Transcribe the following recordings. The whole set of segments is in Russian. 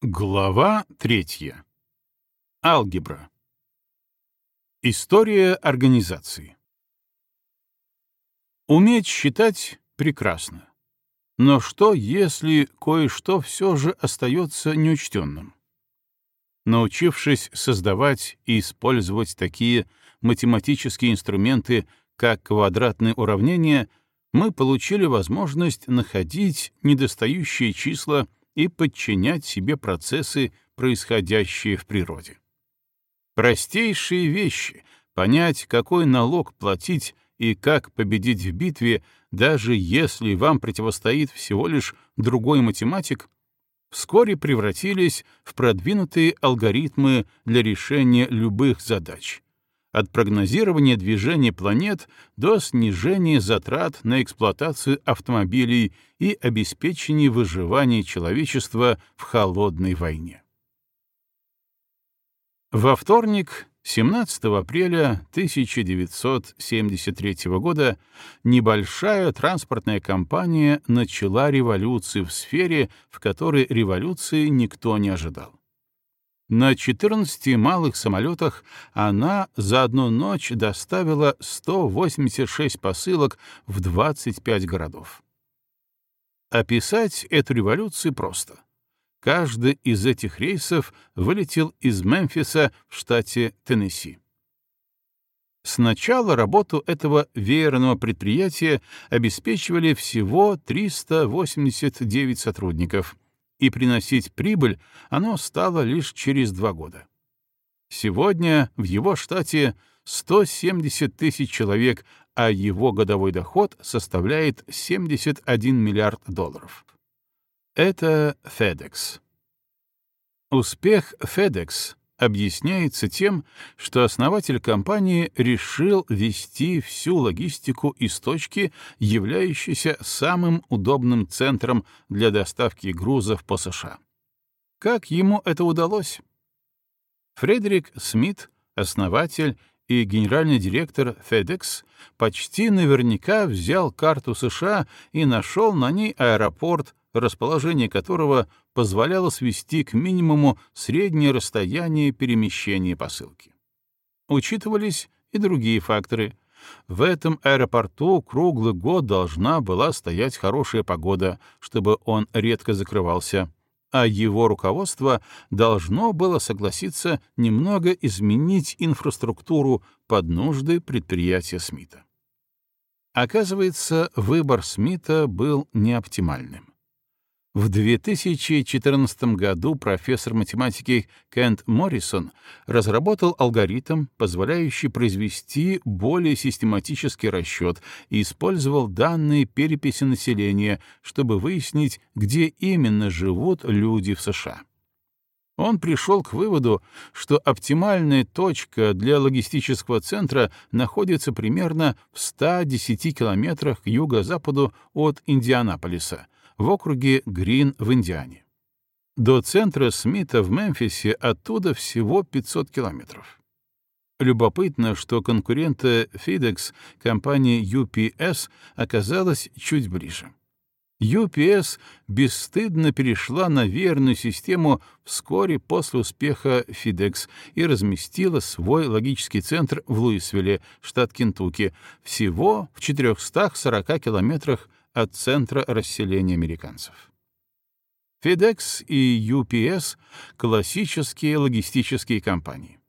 Глава третья. Алгебра. История организации. Уметь считать прекрасно. Но что, если кое-что все же остается неучтенным? Научившись создавать и использовать такие математические инструменты, как квадратные уравнения, мы получили возможность находить недостающие числа и подчинять себе процессы, происходящие в природе. Простейшие вещи — понять, какой налог платить и как победить в битве, даже если вам противостоит всего лишь другой математик, вскоре превратились в продвинутые алгоритмы для решения любых задач, от прогнозирования движения планет до снижения затрат на эксплуатацию автомобилей и обеспечения выживания человечества в холодной войне. Во вторник, 17 апреля 1973 года, небольшая транспортная компания начала революцию в сфере, в которой революции никто не ожидал. На 14 малых самолетах она за одну ночь доставила 186 посылок в 25 городов. Описать эту революцию просто. Каждый из этих рейсов вылетел из Мемфиса в штате Теннесси. Сначала работу этого веерного предприятия обеспечивали всего 389 сотрудников — и приносить прибыль оно стало лишь через два года. Сегодня в его штате 170 тысяч человек, а его годовой доход составляет 71 миллиард долларов. Это FedEx. Успех FedEx объясняется тем, что основатель компании решил вести всю логистику из точки, являющейся самым удобным центром для доставки грузов по США. Как ему это удалось? Фредерик Смит, основатель и генеральный директор FedEx, почти наверняка взял карту США и нашел на ней аэропорт расположение которого позволяло свести к минимуму среднее расстояние перемещения посылки. Учитывались и другие факторы. В этом аэропорту круглый год должна была стоять хорошая погода, чтобы он редко закрывался, а его руководство должно было согласиться немного изменить инфраструктуру под нужды предприятия Смита. Оказывается, выбор Смита был неоптимальным. В 2014 году профессор математики Кент Моррисон разработал алгоритм, позволяющий произвести более систематический расчет и использовал данные переписи населения, чтобы выяснить, где именно живут люди в США. Он пришел к выводу, что оптимальная точка для логистического центра находится примерно в 110 километрах к юго-западу от Индианаполиса — в округе Грин в Индиане. До центра Смита в Мемфисе оттуда всего 500 километров. Любопытно, что конкурента FedEx, компания UPS, оказалась чуть ближе. UPS бесстыдно перешла на верную систему вскоре после успеха FedEx и разместила свой логический центр в Луисвилле, штат Кентукки, всего в 440 километрах от центра расселения американцев. FedEx и UPS — классические логистические компании.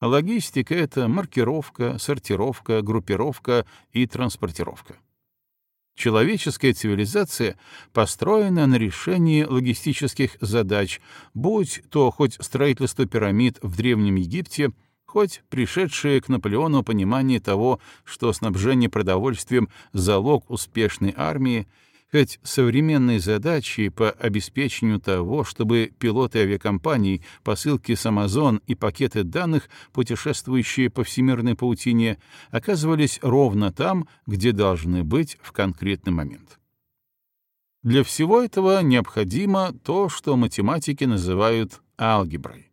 Логистика — это маркировка, сортировка, группировка и транспортировка. Человеческая цивилизация построена на решении логистических задач, будь то хоть строительство пирамид в Древнем Египте — хоть пришедшее к Наполеону понимание того, что снабжение продовольствием — залог успешной армии, хоть современные задачи по обеспечению того, чтобы пилоты авиакомпаний, посылки с Amazon и пакеты данных, путешествующие по всемирной паутине, оказывались ровно там, где должны быть в конкретный момент. Для всего этого необходимо то, что математики называют алгеброй.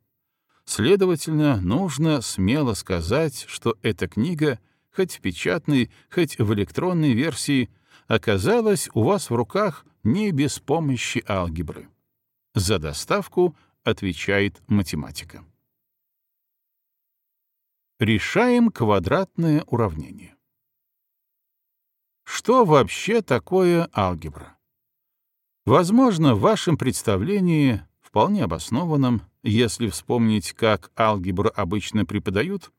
Следовательно, нужно смело сказать, что эта книга, хоть в печатной, хоть в электронной версии, оказалась у вас в руках не без помощи алгебры. За доставку отвечает математика. Решаем квадратное уравнение. Что вообще такое алгебра? Возможно, в вашем представлении, вполне обоснованном, если вспомнить, как алгебру обычно преподают,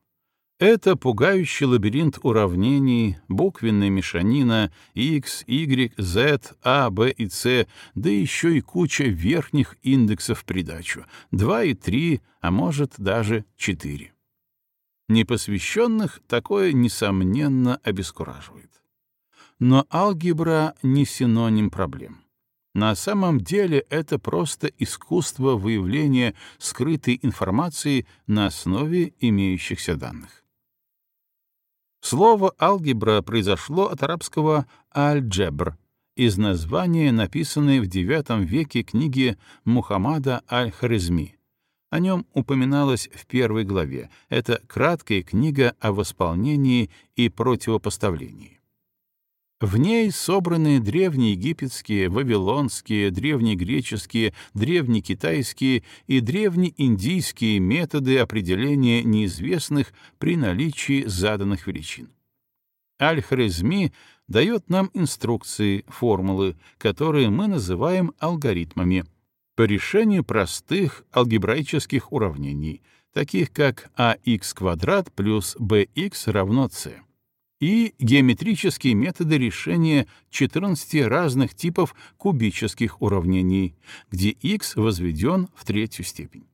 это пугающий лабиринт уравнений, буквенная мешанина x, y, z, a, b и c, да еще и куча верхних индексов придачу, 2 и 3, а может даже 4. Непосвященных такое, несомненно, обескураживает. Но алгебра не синоним проблем. На самом деле это просто искусство выявления скрытой информации на основе имеющихся данных. Слово «алгебра» произошло от арабского «аль-джебр» из названия, написанной в IX веке книги Мухаммада аль-Харизми. О нем упоминалось в первой главе. Это краткая книга о восполнении и противопоставлении. В ней собраны древнеегипетские, вавилонские, древнегреческие, древнекитайские и древнеиндийские методы определения неизвестных при наличии заданных величин. Аль-Хорезми дает нам инструкции, формулы, которые мы называем алгоритмами, по решению простых алгебраических уравнений, таких как ax квадрат плюс bx равно c и геометрические методы решения 14 разных типов кубических уравнений, где x возведен в третью степень.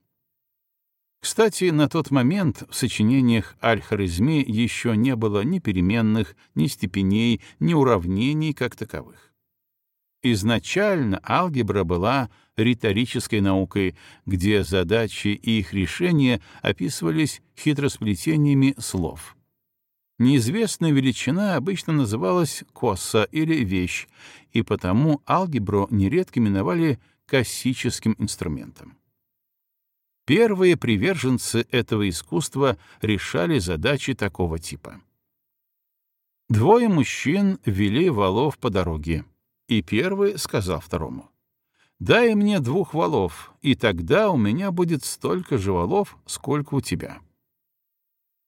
Кстати, на тот момент в сочинениях Аль-Харизми еще не было ни переменных, ни степеней, ни уравнений как таковых. Изначально алгебра была риторической наукой, где задачи и их решения описывались хитросплетениями слов — Неизвестная величина обычно называлась коса или вещь, и потому алгебру нередко именовали косическим инструментом. Первые приверженцы этого искусства решали задачи такого типа. Двое мужчин вели валов по дороге, и первый сказал второму, «Дай мне двух валов, и тогда у меня будет столько же валов, сколько у тебя».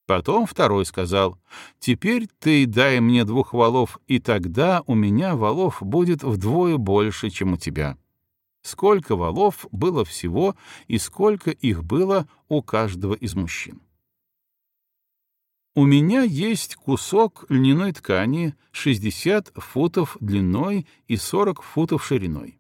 Потом второй сказал, «Теперь ты дай мне двух валов, и тогда у меня валов будет вдвое больше, чем у тебя». Сколько валов было всего и сколько их было у каждого из мужчин. У меня есть кусок льняной ткани 60 футов длиной и 40 футов шириной.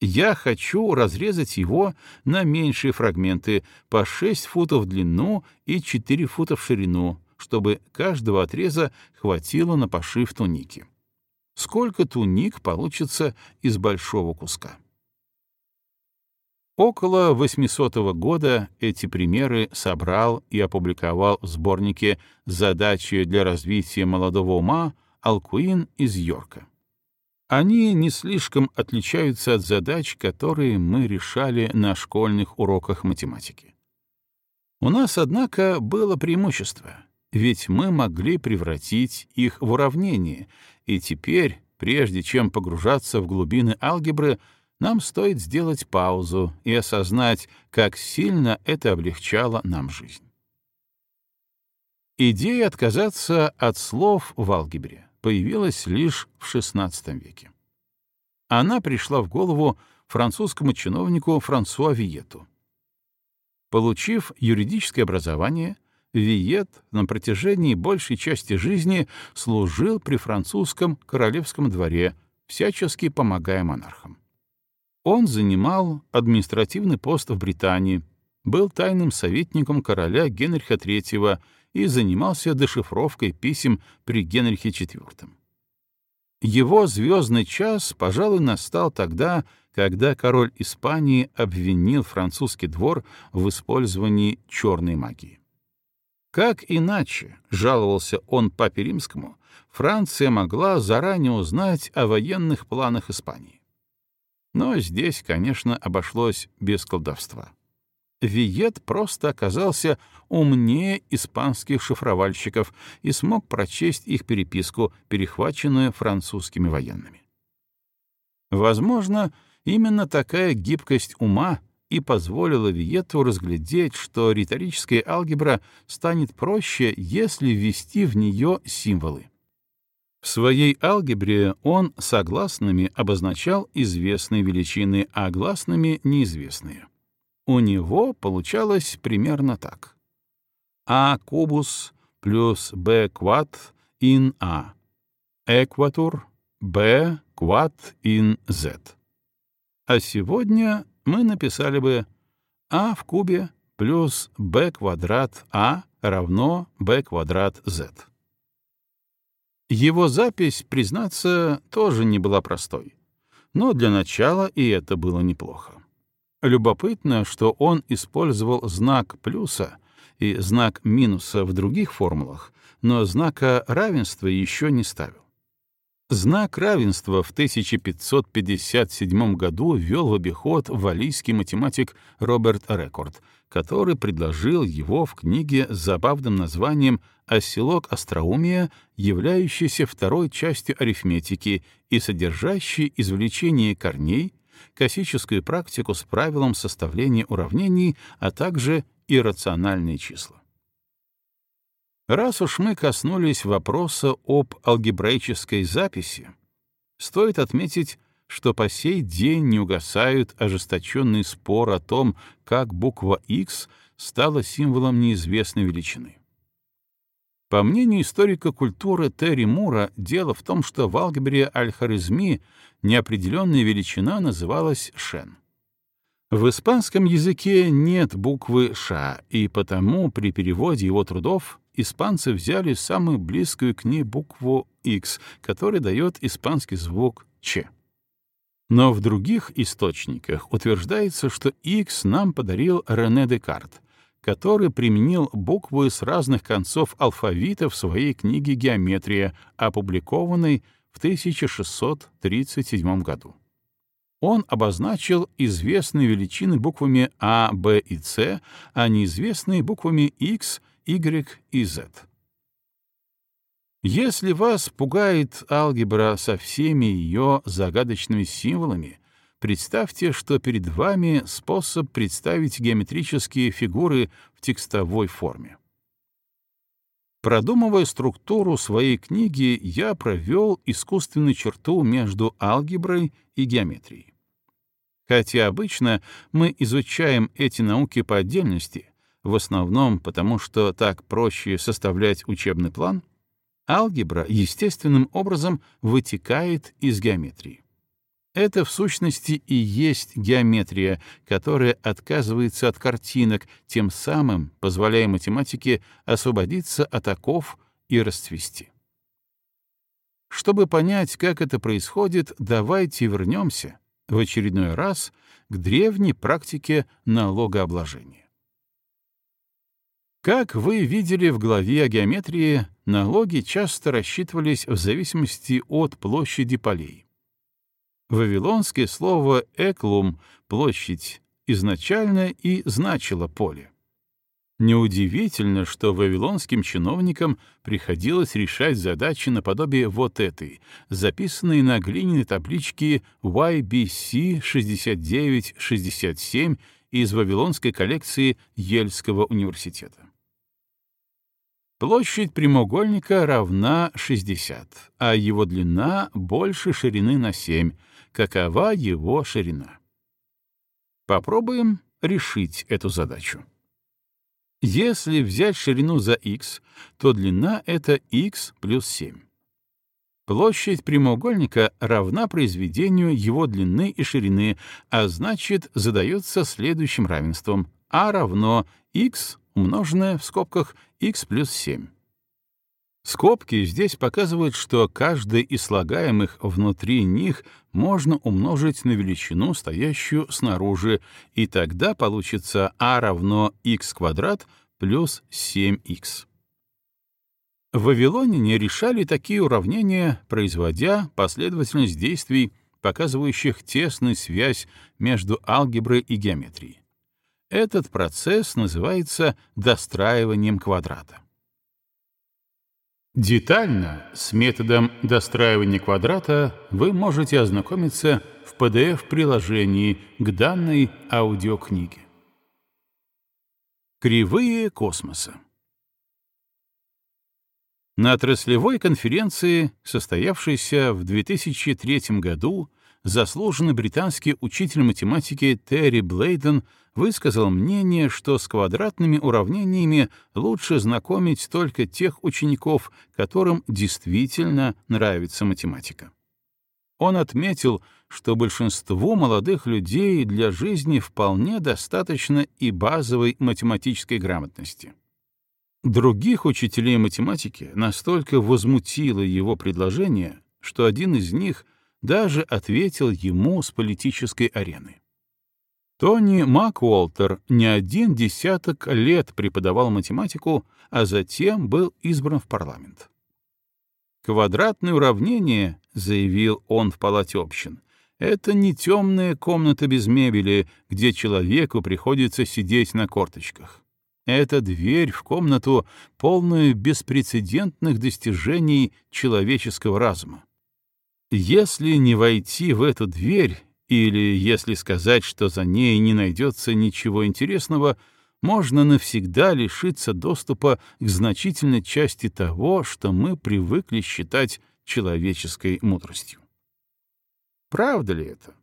Я хочу разрезать его на меньшие фрагменты по 6 футов в длину и 4 фута в ширину, чтобы каждого отреза хватило на пошив туники. Сколько туник получится из большого куска? Около 800 года эти примеры собрал и опубликовал в сборнике «Задачи для развития молодого ума» Алкуин из Йорка. Они не слишком отличаются от задач, которые мы решали на школьных уроках математики. У нас, однако, было преимущество, ведь мы могли превратить их в уравнение, и теперь, прежде чем погружаться в глубины алгебры, нам стоит сделать паузу и осознать, как сильно это облегчало нам жизнь. Идея отказаться от слов в алгебре появилась лишь в XVI веке. Она пришла в голову французскому чиновнику Франсуа Виету. Получив юридическое образование, Виет на протяжении большей части жизни служил при французском королевском дворе, всячески помогая монархам. Он занимал административный пост в Британии, был тайным советником короля Генриха III и занимался дешифровкой писем при Генрихе IV. Его звездный час, пожалуй, настал тогда, когда король Испании обвинил французский двор в использовании черной магии. Как иначе, жаловался он папе римскому, Франция могла заранее узнать о военных планах Испании. Но здесь, конечно, обошлось без колдовства. Виет просто оказался умнее испанских шифровальщиков и смог прочесть их переписку, перехваченную французскими военными. Возможно, именно такая гибкость ума и позволило Виету разглядеть, что риторическая алгебра станет проще, если ввести в нее символы. В своей алгебре он согласными обозначал известные величины, а гласными — неизвестные. У него получалось примерно так. А кубус плюс b квад in a. Экватор b квад in z. А сегодня мы написали бы а в кубе плюс b квадрат а равно b квадрат z. Его запись, признаться, тоже не была простой. Но для начала и это было неплохо. Любопытно, что он использовал знак плюса и знак минуса в других формулах, но знака равенства еще не ставил. Знак равенства в 1557 году ввел в обиход валийский математик Роберт Рекорд, который предложил его в книге с забавным названием «Оселок остроумия», являющийся второй частью арифметики и содержащий извлечение корней, классическую практику с правилом составления уравнений, а также иррациональные числа. Раз уж мы коснулись вопроса об алгебраической записи, стоит отметить, что по сей день не угасают ожесточенный спор о том, как буква X стала символом неизвестной величины. По мнению историка культуры Терри Мура, дело в том, что в алгебре аль-Харизми неопределенная величина называлась шен. В испанском языке нет буквы «ша», и потому при переводе его трудов испанцы взяли самую близкую к ней букву X, которая дает испанский звук Ч. Но в других источниках утверждается, что X нам подарил Рене Декарт, который применил буквы с разных концов алфавита в своей книге «Геометрия», опубликованной в 1637 году. Он обозначил известные величины буквами А, Б и С, а неизвестные буквами X y и z. Если вас пугает алгебра со всеми ее загадочными символами, представьте, что перед вами способ представить геометрические фигуры в текстовой форме. Продумывая структуру своей книги, я провел искусственную черту между алгеброй и геометрией. Хотя обычно мы изучаем эти науки по отдельности, в основном потому, что так проще составлять учебный план, алгебра естественным образом вытекает из геометрии. Это в сущности и есть геометрия, которая отказывается от картинок, тем самым позволяя математике освободиться от оков и расцвести. Чтобы понять, как это происходит, давайте вернемся в очередной раз к древней практике налогообложения. Как вы видели в главе о геометрии, налоги часто рассчитывались в зависимости от площади полей. Вавилонское слово «эклум» — площадь — изначально и значило поле. Неудивительно, что вавилонским чиновникам приходилось решать задачи наподобие вот этой, записанной на глиняной табличке YBC 6967 из вавилонской коллекции Ельского университета. Площадь прямоугольника равна 60, а его длина больше ширины на 7. Какова его ширина? Попробуем решить эту задачу. Если взять ширину за x, то длина — это x плюс 7. Площадь прямоугольника равна произведению его длины и ширины, а значит, задается следующим равенством a равно x умноженное в скобках x плюс 7. Скобки здесь показывают, что каждый из слагаемых внутри них можно умножить на величину, стоящую снаружи, и тогда получится а равно x квадрат плюс 7x. Вавилоняне решали такие уравнения, производя последовательность действий, показывающих тесную связь между алгеброй и геометрией. Этот процесс называется достраиванием квадрата. Детально с методом достраивания квадрата вы можете ознакомиться в PDF-приложении к данной аудиокниге. Кривые космоса На отраслевой конференции, состоявшейся в 2003 году, заслуженный британский учитель математики Терри Блейден высказал мнение, что с квадратными уравнениями лучше знакомить только тех учеников, которым действительно нравится математика. Он отметил, что большинству молодых людей для жизни вполне достаточно и базовой математической грамотности. Других учителей математики настолько возмутило его предложение, что один из них даже ответил ему с политической арены. Тони Макуолтер не один десяток лет преподавал математику, а затем был избран в парламент. «Квадратное уравнение», — заявил он в палате общин, — «это не темная комната без мебели, где человеку приходится сидеть на корточках. Это дверь в комнату, полную беспрецедентных достижений человеческого разума. Если не войти в эту дверь или, если сказать, что за ней не найдется ничего интересного, можно навсегда лишиться доступа к значительной части того, что мы привыкли считать человеческой мудростью. Правда ли это?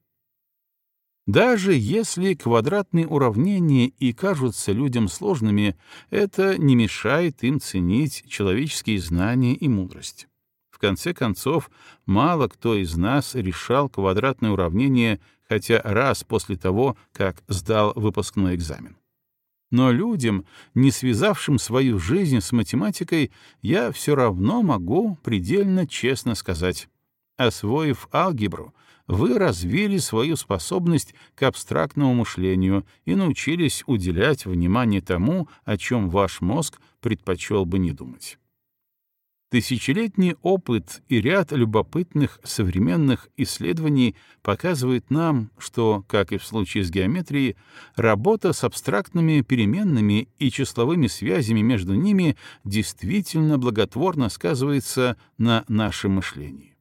Даже если квадратные уравнения и кажутся людям сложными, это не мешает им ценить человеческие знания и мудрость. В конце концов, мало кто из нас решал квадратное уравнение хотя раз после того, как сдал выпускной экзамен. Но людям, не связавшим свою жизнь с математикой, я все равно могу предельно честно сказать. Освоив алгебру, вы развили свою способность к абстрактному мышлению и научились уделять внимание тому, о чем ваш мозг предпочел бы не думать. Тысячелетний опыт и ряд любопытных современных исследований показывают нам, что, как и в случае с геометрией, работа с абстрактными переменными и числовыми связями между ними действительно благотворно сказывается на нашем мышлении.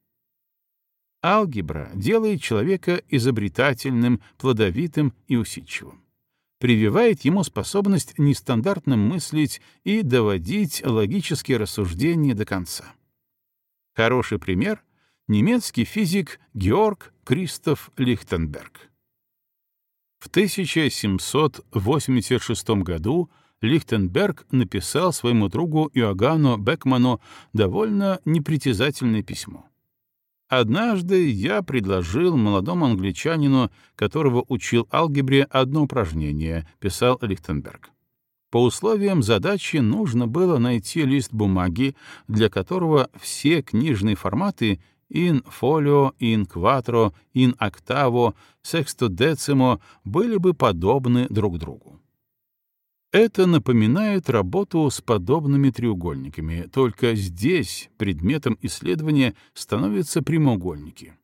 Алгебра делает человека изобретательным, плодовитым и усидчивым прививает ему способность нестандартно мыслить и доводить логические рассуждения до конца. Хороший пример — немецкий физик Георг Кристоф Лихтенберг. В 1786 году Лихтенберг написал своему другу Иоганну Бекману довольно непритязательное письмо. Однажды я предложил молодому англичанину, которого учил алгебре, одно упражнение, писал Лихтенберг. По условиям задачи нужно было найти лист бумаги, для которого все книжные форматы in folio, in quattro, in octavo, sextodecimo были бы подобны друг другу. Это напоминает работу с подобными треугольниками, только здесь предметом исследования становятся прямоугольники.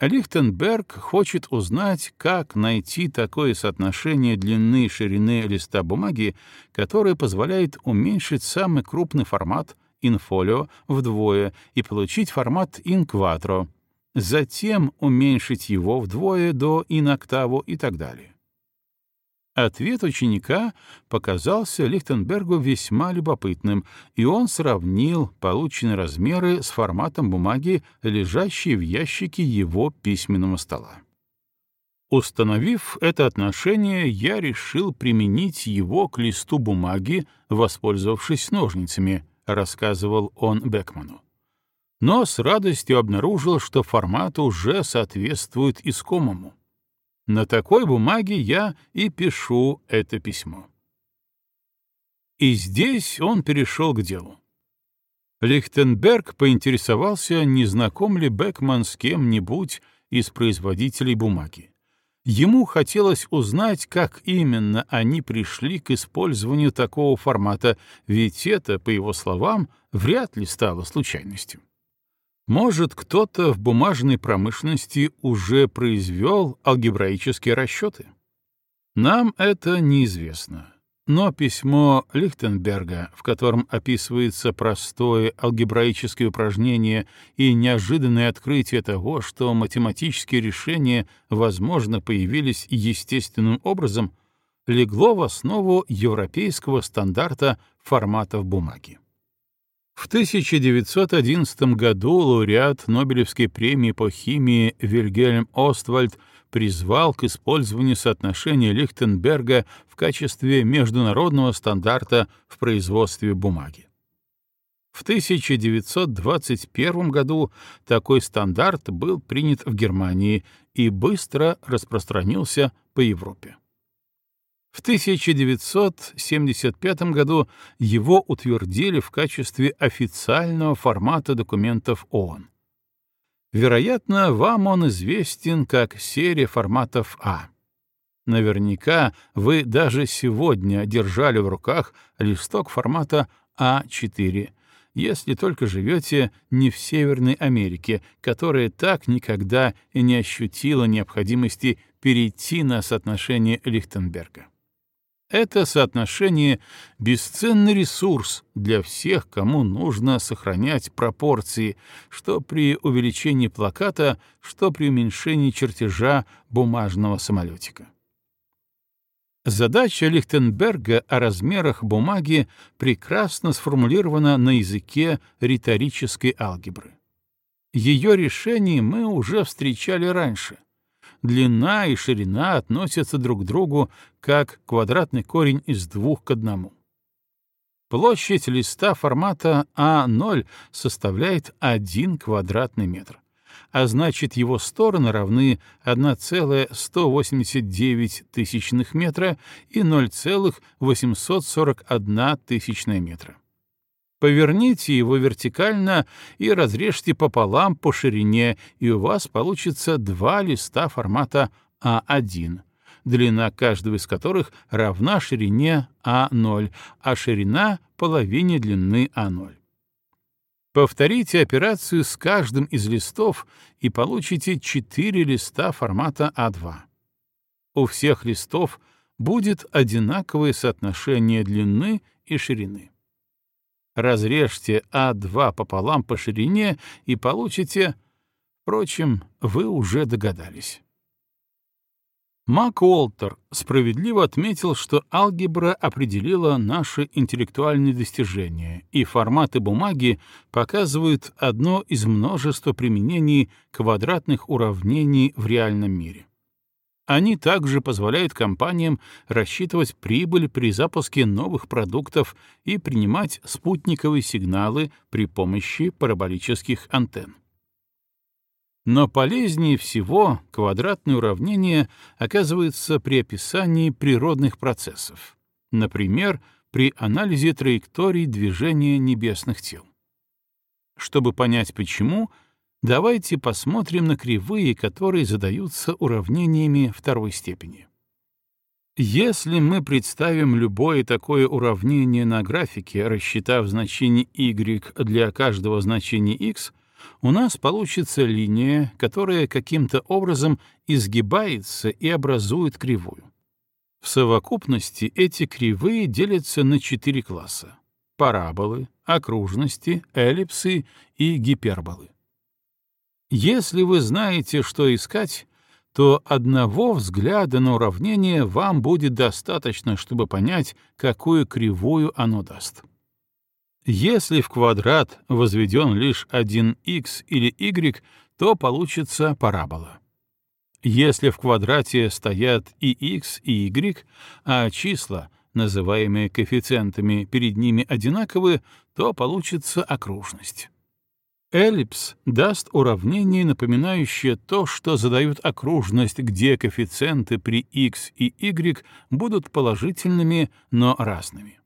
Лихтенберг хочет узнать, как найти такое соотношение длины и ширины листа бумаги, которое позволяет уменьшить самый крупный формат инфолио вдвое и получить формат инкватро, затем уменьшить его вдвое до иноктаву и так далее. Ответ ученика показался Лихтенбергу весьма любопытным, и он сравнил полученные размеры с форматом бумаги, лежащей в ящике его письменного стола. Установив это отношение, я решил применить его к листу бумаги, воспользовавшись ножницами, рассказывал он Бекману. Но с радостью обнаружил, что формат уже соответствует искомому. На такой бумаге я и пишу это письмо. И здесь он перешел к делу. Лихтенберг поинтересовался, не знаком ли Бекман с кем-нибудь из производителей бумаги. Ему хотелось узнать, как именно они пришли к использованию такого формата, ведь это, по его словам, вряд ли стало случайностью. Может, кто-то в бумажной промышленности уже произвел алгебраические расчеты? Нам это неизвестно. Но письмо Лихтенберга, в котором описывается простое алгебраическое упражнение и неожиданное открытие того, что математические решения, возможно, появились естественным образом, легло в основу европейского стандарта форматов бумаги. В 1911 году лауреат Нобелевской премии по химии Вильгельм Оствальд призвал к использованию соотношения Лихтенберга в качестве международного стандарта в производстве бумаги. В 1921 году такой стандарт был принят в Германии и быстро распространился по Европе. В 1975 году его утвердили в качестве официального формата документов ООН. Вероятно, вам он известен как серия форматов А. Наверняка вы даже сегодня держали в руках листок формата А4, если только живете не в Северной Америке, которая так никогда и не ощутила необходимости перейти на соотношение Лихтенберга. Это соотношение — бесценный ресурс для всех, кому нужно сохранять пропорции, что при увеличении плаката, что при уменьшении чертежа бумажного самолетика. Задача Лихтенберга о размерах бумаги прекрасно сформулирована на языке риторической алгебры. Ее решение мы уже встречали раньше — длина и ширина относятся друг к другу как квадратный корень из двух к одному. Площадь листа формата А0 составляет 1 квадратный метр, а значит его стороны равны 1,189 тысячных метра и 0,841 тысячная метра. Поверните его вертикально и разрежьте пополам по ширине, и у вас получится два листа формата А1, длина каждого из которых равна ширине А0, а ширина — половине длины А0. Повторите операцию с каждым из листов и получите четыре листа формата А2. У всех листов будет одинаковое соотношение длины и ширины. Разрежьте А2 пополам по ширине и получите... Впрочем, вы уже догадались. Мак Уолтер справедливо отметил, что алгебра определила наши интеллектуальные достижения, и форматы бумаги показывают одно из множества применений квадратных уравнений в реальном мире. Они также позволяют компаниям рассчитывать прибыль при запуске новых продуктов и принимать спутниковые сигналы при помощи параболических антенн. Но полезнее всего квадратное уравнение оказывается при описании природных процессов, например, при анализе траекторий движения небесных тел. Чтобы понять почему — Давайте посмотрим на кривые, которые задаются уравнениями второй степени. Если мы представим любое такое уравнение на графике, рассчитав значение y для каждого значения x, у нас получится линия, которая каким-то образом изгибается и образует кривую. В совокупности эти кривые делятся на четыре класса — параболы, окружности, эллипсы и гиперболы. Если вы знаете, что искать, то одного взгляда на уравнение вам будет достаточно, чтобы понять, какую кривую оно даст. Если в квадрат возведен лишь один x или y, то получится парабола. Если в квадрате стоят и x, и y, а числа, называемые коэффициентами, перед ними одинаковы, то получится окружность. Эллипс даст уравнение, напоминающее то, что задают окружность, где коэффициенты при x и y будут положительными, но разными.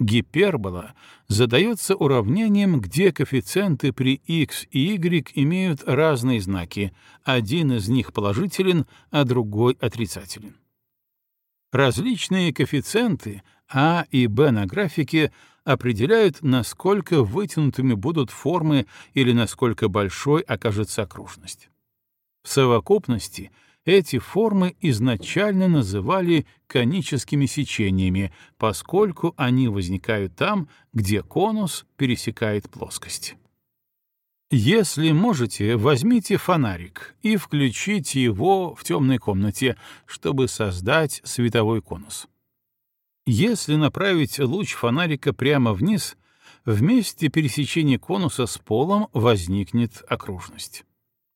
Гипербола задается уравнением, где коэффициенты при x и y имеют разные знаки, один из них положителен, а другой отрицателен. Различные коэффициенты а и b на графике определяют, насколько вытянутыми будут формы или насколько большой окажется окружность. В совокупности эти формы изначально называли коническими сечениями, поскольку они возникают там, где конус пересекает плоскость. Если можете, возьмите фонарик и включите его в темной комнате, чтобы создать световой конус. Если направить луч фонарика прямо вниз, в месте пересечения конуса с полом возникнет окружность.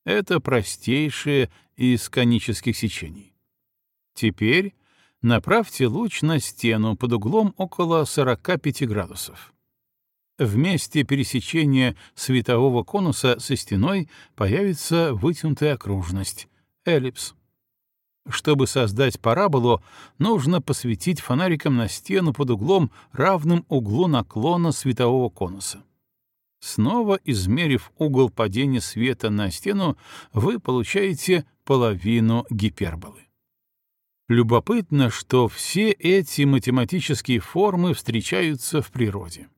Это простейшее из конических сечений. Теперь направьте луч на стену под углом около 45 градусов. В месте пересечения светового конуса со стеной появится вытянутая окружность — эллипс. Чтобы создать параболу, нужно посветить фонариком на стену под углом, равным углу наклона светового конуса. Снова измерив угол падения света на стену, вы получаете половину гиперболы. Любопытно, что все эти математические формы встречаются в природе.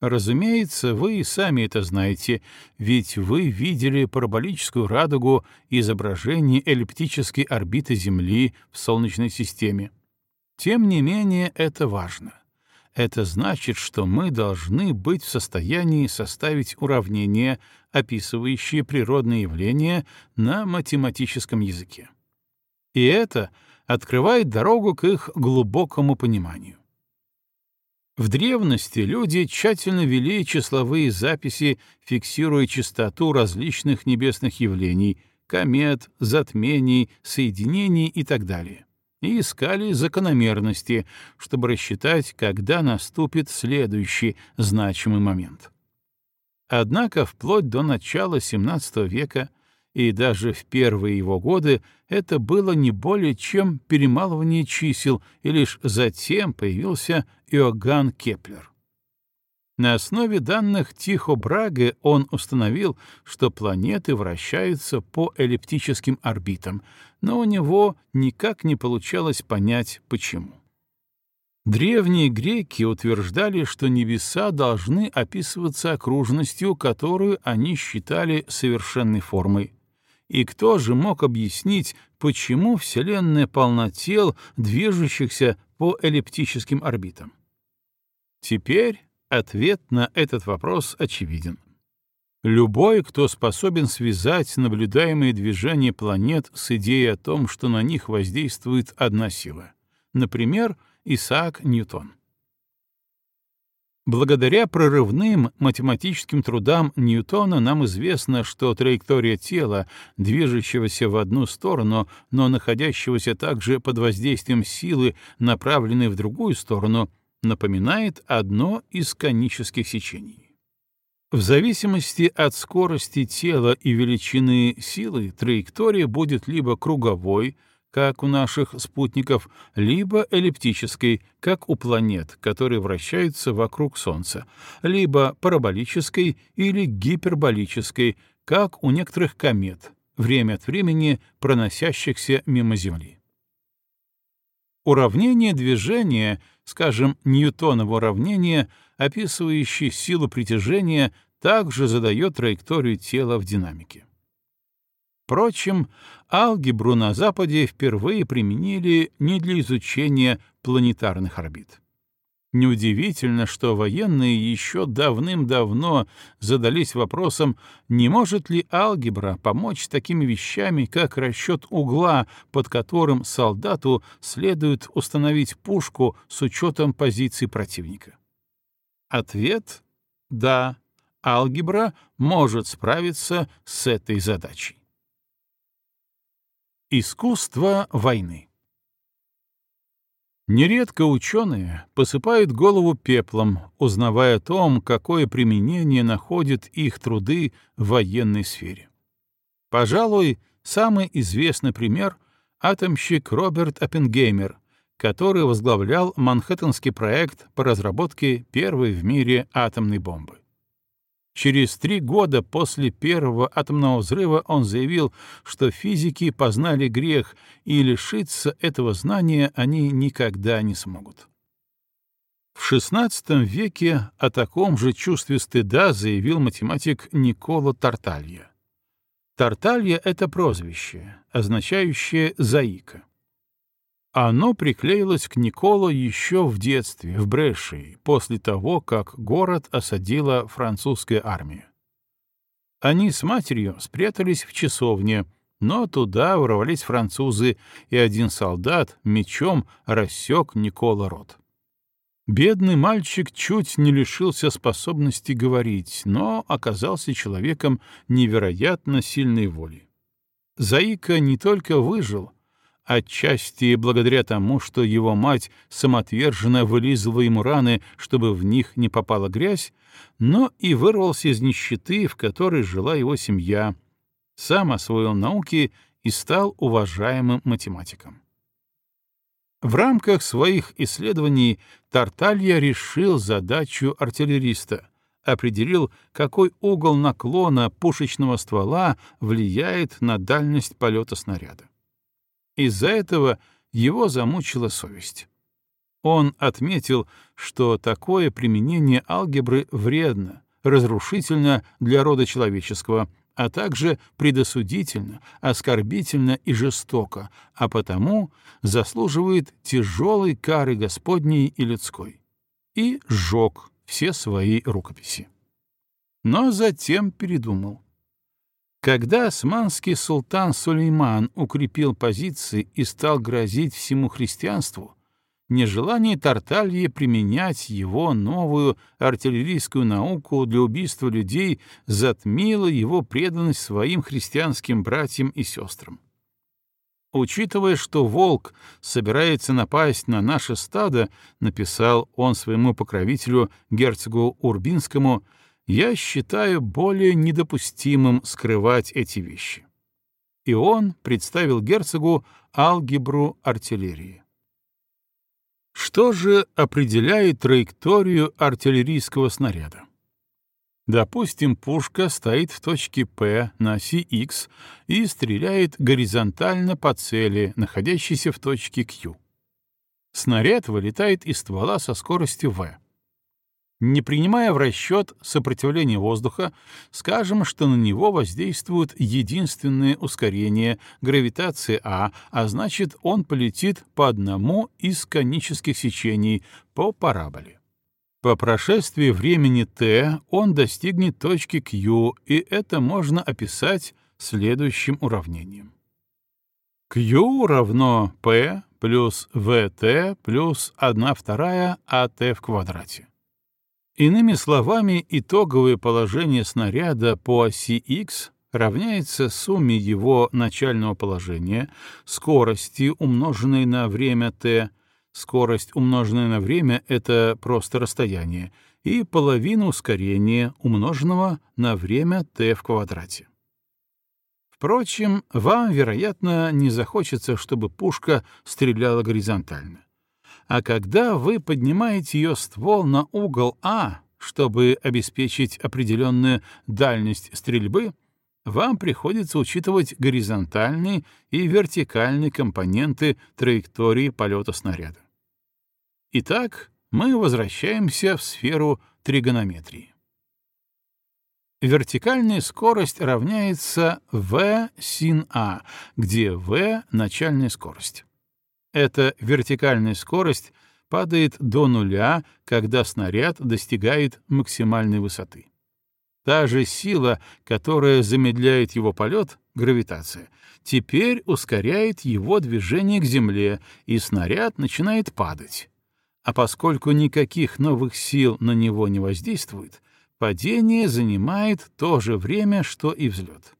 Разумеется, вы и сами это знаете, ведь вы видели параболическую радугу изображение эллиптической орбиты Земли в Солнечной системе. Тем не менее, это важно. Это значит, что мы должны быть в состоянии составить уравнения, описывающие природные явления на математическом языке. И это открывает дорогу к их глубокому пониманию. В древности люди тщательно вели числовые записи, фиксируя частоту различных небесных явлений — комет, затмений, соединений и так далее — и искали закономерности, чтобы рассчитать, когда наступит следующий значимый момент. Однако вплоть до начала XVII века и даже в первые его годы это было не более чем перемалывание чисел, и лишь затем появился Иоганн Кеплер. На основе данных Тихо Браге он установил, что планеты вращаются по эллиптическим орбитам, но у него никак не получалось понять, почему. Древние греки утверждали, что небеса должны описываться окружностью, которую они считали совершенной формой, и кто же мог объяснить, почему Вселенная полна тел, движущихся по эллиптическим орбитам? Теперь ответ на этот вопрос очевиден. Любой, кто способен связать наблюдаемые движения планет с идеей о том, что на них воздействует одна сила, например, Исаак Ньютон. Благодаря прорывным математическим трудам Ньютона нам известно, что траектория тела, движущегося в одну сторону, но находящегося также под воздействием силы, направленной в другую сторону, напоминает одно из конических сечений. В зависимости от скорости тела и величины силы траектория будет либо круговой, как у наших спутников, либо эллиптической, как у планет, которые вращаются вокруг Солнца, либо параболической или гиперболической, как у некоторых комет, время от времени проносящихся мимо Земли. Уравнение движения, скажем, Ньютоново уравнение, описывающее силу притяжения, также задает траекторию тела в динамике. Впрочем, алгебру на Западе впервые применили не для изучения планетарных орбит. Неудивительно, что военные еще давным-давно задались вопросом, не может ли алгебра помочь такими вещами, как расчет угла, под которым солдату следует установить пушку с учетом позиции противника. Ответ — да, алгебра может справиться с этой задачей. Искусство войны Нередко ученые посыпают голову пеплом, узнавая о том, какое применение находят их труды в военной сфере. Пожалуй, самый известный пример — атомщик Роберт Оппенгеймер, который возглавлял Манхэттенский проект по разработке первой в мире атомной бомбы. Через три года после первого атомного взрыва он заявил, что физики познали грех, и лишиться этого знания они никогда не смогут. В XVI веке о таком же чувстве стыда заявил математик Никола Тарталья. Тарталья — это прозвище, означающее «заика». Оно приклеилось к Николо еще в детстве, в Брешии, после того, как город осадила французская армия. Они с матерью спрятались в часовне, но туда ворвались французы, и один солдат мечом рассек Никола рот. Бедный мальчик чуть не лишился способности говорить, но оказался человеком невероятно сильной воли. Заика не только выжил — отчасти благодаря тому, что его мать самоотверженно вылизывала ему раны, чтобы в них не попала грязь, но и вырвался из нищеты, в которой жила его семья, сам освоил науки и стал уважаемым математиком. В рамках своих исследований Тарталья решил задачу артиллериста, определил, какой угол наклона пушечного ствола влияет на дальность полета снаряда. Из-за этого его замучила совесть. Он отметил, что такое применение алгебры вредно, разрушительно для рода человеческого, а также предосудительно, оскорбительно и жестоко, а потому заслуживает тяжелой кары Господней и людской. И сжег все свои рукописи. Но затем передумал. Когда османский султан Сулейман укрепил позиции и стал грозить всему христианству, нежелание Тартальи применять его новую артиллерийскую науку для убийства людей затмило его преданность своим христианским братьям и сестрам. Учитывая, что волк собирается напасть на наше стадо, написал он своему покровителю, герцогу Урбинскому, — я считаю более недопустимым скрывать эти вещи. И он представил герцогу алгебру артиллерии. Что же определяет траекторию артиллерийского снаряда? Допустим, пушка стоит в точке P на оси X и стреляет горизонтально по цели, находящейся в точке Q. Снаряд вылетает из ствола со скоростью V. Не принимая в расчет сопротивление воздуха, скажем, что на него воздействует единственное ускорение — гравитация А, а значит, он полетит по одному из конических сечений по параболе. По прошествии времени t он достигнет точки Q, и это можно описать следующим уравнением. Q равно P плюс VT плюс 1 вторая AT в квадрате. Иными словами, итоговое положение снаряда по оси X равняется сумме его начального положения, скорости, умноженной на время t, скорость, умноженная на время — это просто расстояние, и половина ускорения, умноженного на время t в квадрате. Впрочем, вам, вероятно, не захочется, чтобы пушка стреляла горизонтально. А когда вы поднимаете ее ствол на угол А, чтобы обеспечить определенную дальность стрельбы, вам приходится учитывать горизонтальные и вертикальные компоненты траектории полета снаряда. Итак, мы возвращаемся в сферу тригонометрии. Вертикальная скорость равняется v син А, где v — начальная скорость. Эта вертикальная скорость падает до нуля, когда снаряд достигает максимальной высоты. Та же сила, которая замедляет его полет, гравитация, теперь ускоряет его движение к Земле, и снаряд начинает падать. А поскольку никаких новых сил на него не воздействует, падение занимает то же время, что и взлет.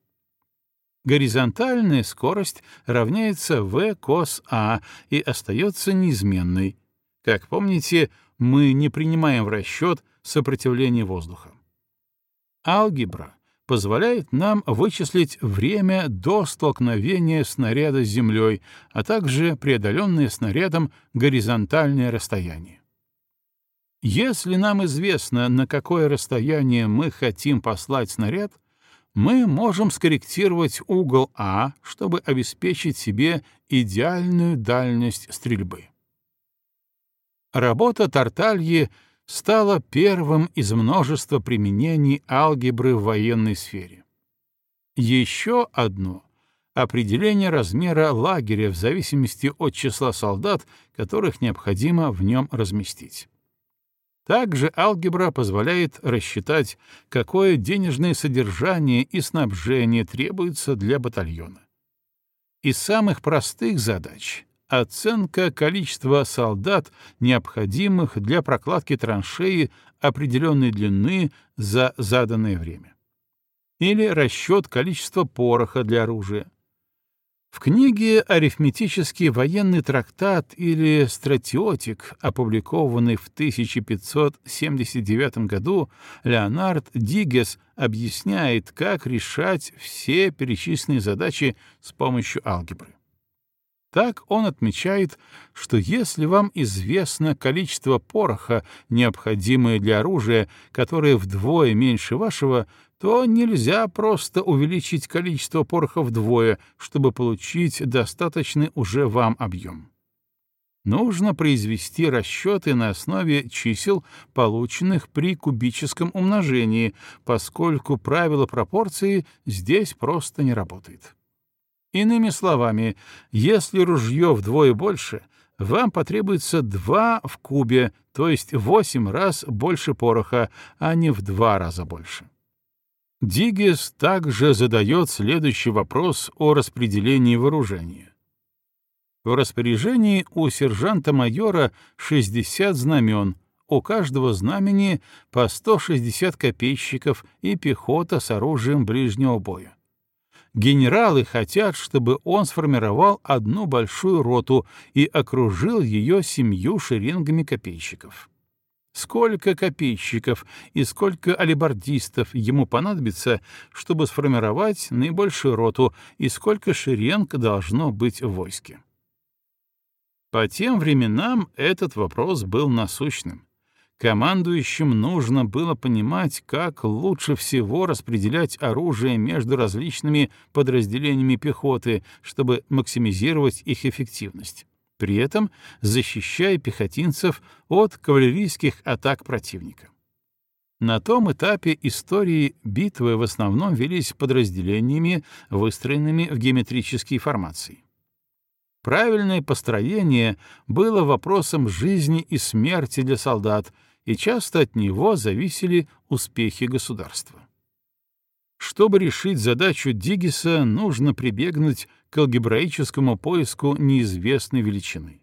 Горизонтальная скорость равняется v cos a и остается неизменной. Как помните, мы не принимаем в расчет сопротивление воздуха. Алгебра позволяет нам вычислить время до столкновения снаряда с Землей, а также преодоленное снарядом горизонтальное расстояние. Если нам известно, на какое расстояние мы хотим послать снаряд, мы можем скорректировать угол А, чтобы обеспечить себе идеальную дальность стрельбы. Работа Тартальи стала первым из множества применений алгебры в военной сфере. Еще одно — определение размера лагеря в зависимости от числа солдат, которых необходимо в нем разместить. Также алгебра позволяет рассчитать, какое денежное содержание и снабжение требуется для батальона. Из самых простых задач — оценка количества солдат, необходимых для прокладки траншеи определенной длины за заданное время. Или расчет количества пороха для оружия. В книге «Арифметический военный трактат» или «Стратиотик», опубликованный в 1579 году, Леонард Дигес объясняет, как решать все перечисленные задачи с помощью алгебры. Так он отмечает, что если вам известно количество пороха, необходимое для оружия, которое вдвое меньше вашего, то нельзя просто увеличить количество пороха вдвое, чтобы получить достаточный уже вам объем. Нужно произвести расчеты на основе чисел, полученных при кубическом умножении, поскольку правило пропорции здесь просто не работает. Иными словами, если ружье вдвое больше, вам потребуется два в кубе, то есть восемь раз больше пороха, а не в два раза больше. Диггес также задает следующий вопрос о распределении вооружения. В распоряжении у сержанта-майора 60 знамен, у каждого знамени по 160 копейщиков и пехота с оружием ближнего боя. Генералы хотят, чтобы он сформировал одну большую роту и окружил ее семью шеренгами копейщиков. Сколько копейщиков и сколько алибардистов ему понадобится, чтобы сформировать наибольшую роту, и сколько шеренг должно быть в войске? По тем временам этот вопрос был насущным. Командующим нужно было понимать, как лучше всего распределять оружие между различными подразделениями пехоты, чтобы максимизировать их эффективность при этом защищая пехотинцев от кавалерийских атак противника. На том этапе истории битвы в основном велись подразделениями, выстроенными в геометрические формации. Правильное построение было вопросом жизни и смерти для солдат, и часто от него зависели успехи государства. Чтобы решить задачу Диггиса, нужно прибегнуть к алгебраическому поиску неизвестной величины.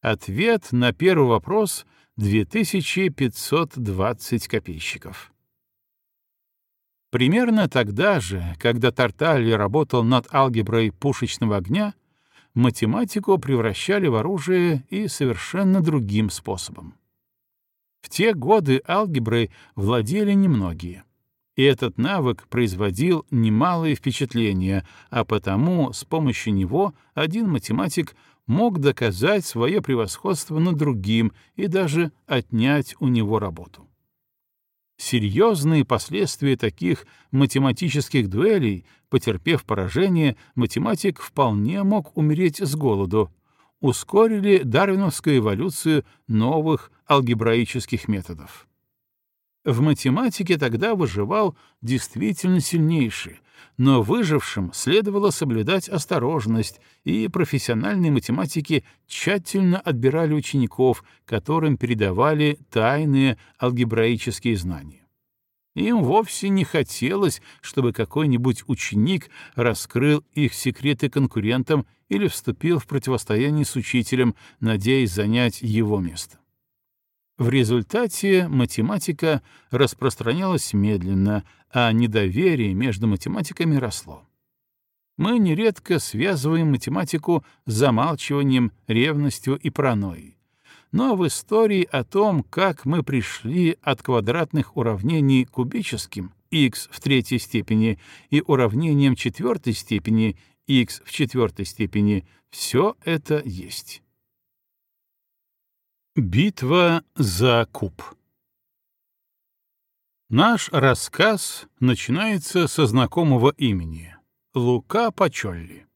Ответ на первый вопрос — 2520 копейщиков. Примерно тогда же, когда Тарталья работал над алгеброй пушечного огня, математику превращали в оружие и совершенно другим способом. В те годы алгеброй владели немногие и этот навык производил немалое впечатление, а потому с помощью него один математик мог доказать свое превосходство над другим и даже отнять у него работу. Серьезные последствия таких математических дуэлей, потерпев поражение, математик вполне мог умереть с голоду, ускорили дарвиновскую эволюцию новых алгебраических методов. В математике тогда выживал действительно сильнейший, но выжившим следовало соблюдать осторожность, и профессиональные математики тщательно отбирали учеников, которым передавали тайные алгебраические знания. Им вовсе не хотелось, чтобы какой-нибудь ученик раскрыл их секреты конкурентам или вступил в противостояние с учителем, надеясь занять его место. В результате математика распространялась медленно, а недоверие между математиками росло. Мы нередко связываем математику с замалчиванием, ревностью и паранойей. Но в истории о том, как мы пришли от квадратных уравнений кубическим x в третьей степени и уравнением четвертой степени x в четвертой степени, все это есть. Битва за куб Наш рассказ начинается со знакомого имени — Лука Пачолли.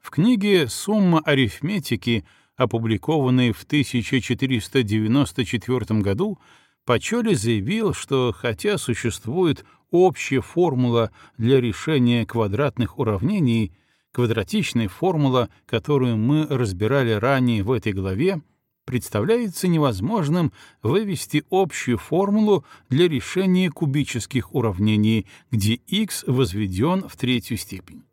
В книге «Сумма арифметики», опубликованной в 1494 году, Пачолли заявил, что хотя существует общая формула для решения квадратных уравнений, квадратичная формула, которую мы разбирали ранее в этой главе, представляется невозможным вывести общую формулу для решения кубических уравнений, где x возведен в третью степень.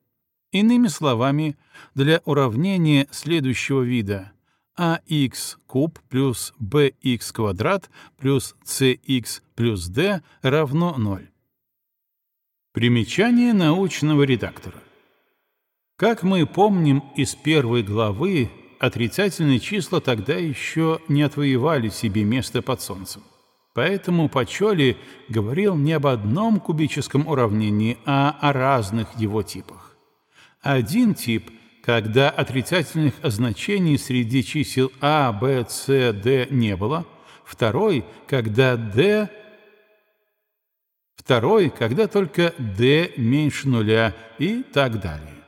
Иными словами, для уравнения следующего вида ax куб плюс bx квадрат плюс cx плюс d равно 0. Примечание научного редактора. Как мы помним из первой главы, отрицательные числа тогда еще не отвоевали себе место под солнцем. Поэтому Пачоли говорил не об одном кубическом уравнении, а о разных его типах. Один тип, когда отрицательных значений среди чисел а, б, с, d не было, второй, когда d второй, когда только d меньше нуля и так далее.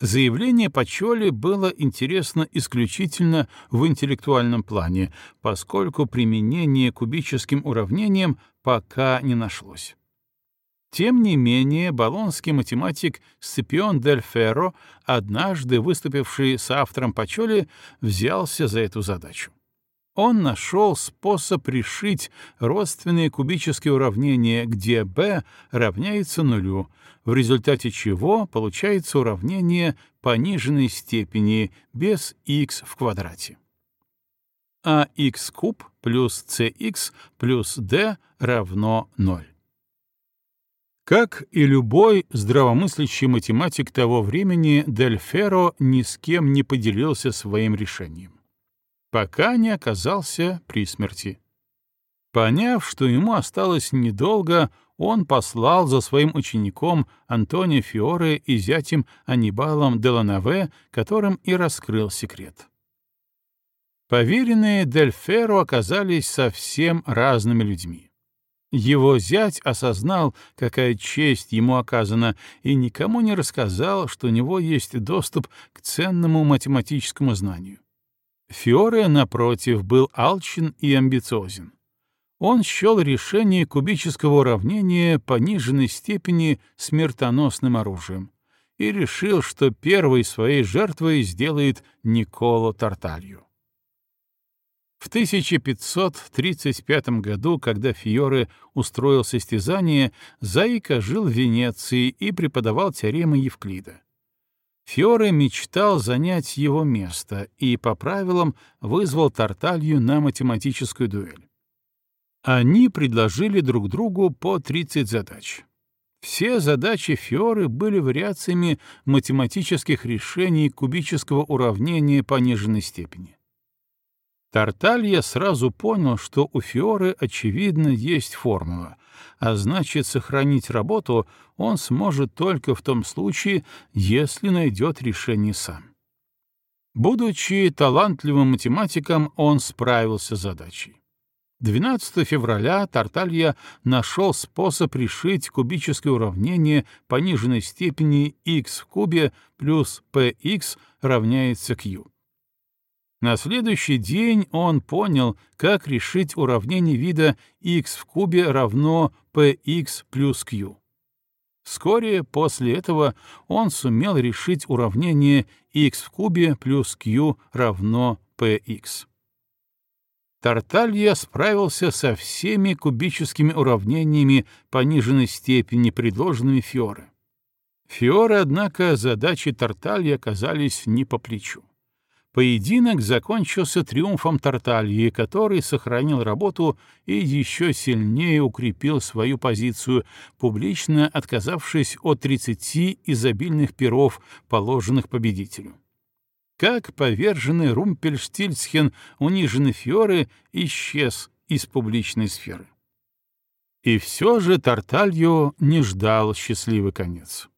Заявление Пачоли было интересно исключительно в интеллектуальном плане, поскольку применение кубическим уравнениям пока не нашлось. Тем не менее, болонский математик Сципион дель Ферро, однажды выступивший с автором Пачоли, взялся за эту задачу он нашел способ решить родственные кубические уравнения, где b равняется нулю, в результате чего получается уравнение пониженной степени без x в квадрате. ax куб плюс cx плюс d равно 0. Как и любой здравомыслящий математик того времени, Дель Ферро ни с кем не поделился своим решением пока не оказался при смерти. Поняв, что ему осталось недолго, он послал за своим учеником Антонио Фиоре и зятем Анибалом Деланаве, которым и раскрыл секрет. Поверенные Дель оказались совсем разными людьми. Его зять осознал, какая честь ему оказана, и никому не рассказал, что у него есть доступ к ценному математическому знанию. Фиоре, напротив, был алчен и амбициозен. Он счел решение кубического уравнения пониженной степени смертоносным оружием и решил, что первой своей жертвой сделает Николо Тарталью. В 1535 году, когда Фиоре устроил состязание, Заика жил в Венеции и преподавал теоремы Евклида. Фиоре мечтал занять его место и по правилам вызвал Тарталью на математическую дуэль. Они предложили друг другу по 30 задач. Все задачи Фиоры были вариациями математических решений кубического уравнения пониженной степени. Тарталья сразу понял, что у Фиоры, очевидно, есть формула, а значит, сохранить работу он сможет только в том случае, если найдет решение сам. Будучи талантливым математиком, он справился с задачей. 12 февраля Тарталья нашел способ решить кубическое уравнение пониженной степени x в кубе плюс px равняется q. На следующий день он понял, как решить уравнение вида x в кубе равно px плюс q. Вскоре после этого он сумел решить уравнение x в кубе плюс q равно px. Тарталья справился со всеми кубическими уравнениями пониженной степени, предложенными Фиоре. Фиоре, однако, задачи Тарталья оказались не по плечу. Поединок закончился триумфом Тартальи, который сохранил работу и еще сильнее укрепил свою позицию, публично отказавшись от 30 изобильных перов, положенных победителю. Как поверженный Румпельштильцхен, униженный Фиоры, исчез из публичной сферы. И все же Тартальо не ждал счастливый конец.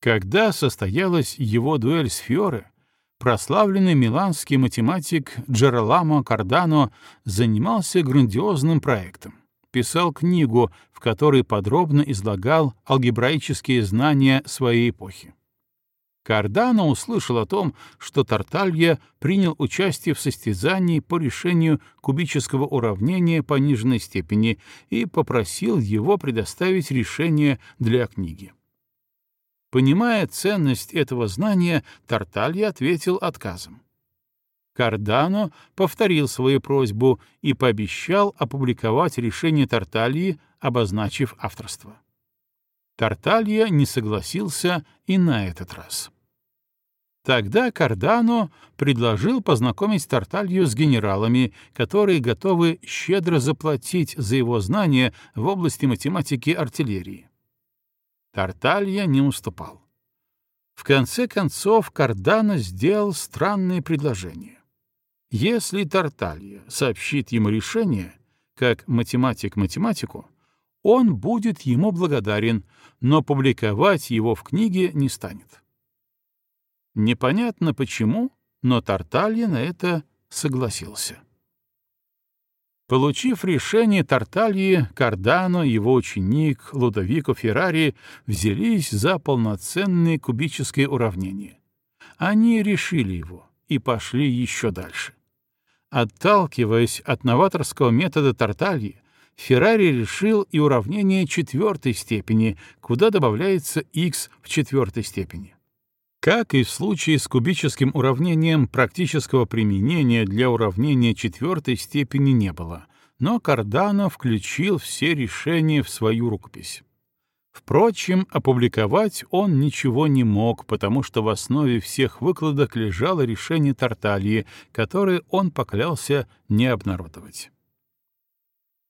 Когда состоялась его дуэль с Фиоре, прославленный миланский математик Джероламо Кардано занимался грандиозным проектом. Писал книгу, в которой подробно излагал алгебраические знания своей эпохи. Кардано услышал о том, что Тарталья принял участие в состязании по решению кубического уравнения пониженной степени и попросил его предоставить решение для книги. Понимая ценность этого знания, Тарталья ответил отказом. Кардано повторил свою просьбу и пообещал опубликовать решение Тартальи, обозначив авторство. Тарталья не согласился и на этот раз. Тогда Кардано предложил познакомить Тарталью с генералами, которые готовы щедро заплатить за его знания в области математики артиллерии. Тарталья не уступал. В конце концов Кардано сделал странное предложение. Если Тарталья сообщит ему решение, как математик математику, он будет ему благодарен, но публиковать его в книге не станет. Непонятно почему, но Тарталья на это согласился. Получив решение Тартальи, Кардано и его ученик Лудовико Феррари взялись за полноценные кубические уравнения. Они решили его и пошли еще дальше. Отталкиваясь от новаторского метода Тартальи, Феррари решил и уравнение четвертой степени, куда добавляется x в четвертой степени. Как и в случае с кубическим уравнением, практического применения для уравнения четвертой степени не было, но Кардано включил все решения в свою рукопись. Впрочем, опубликовать он ничего не мог, потому что в основе всех выкладок лежало решение Тартальи, которое он поклялся не обнародовать.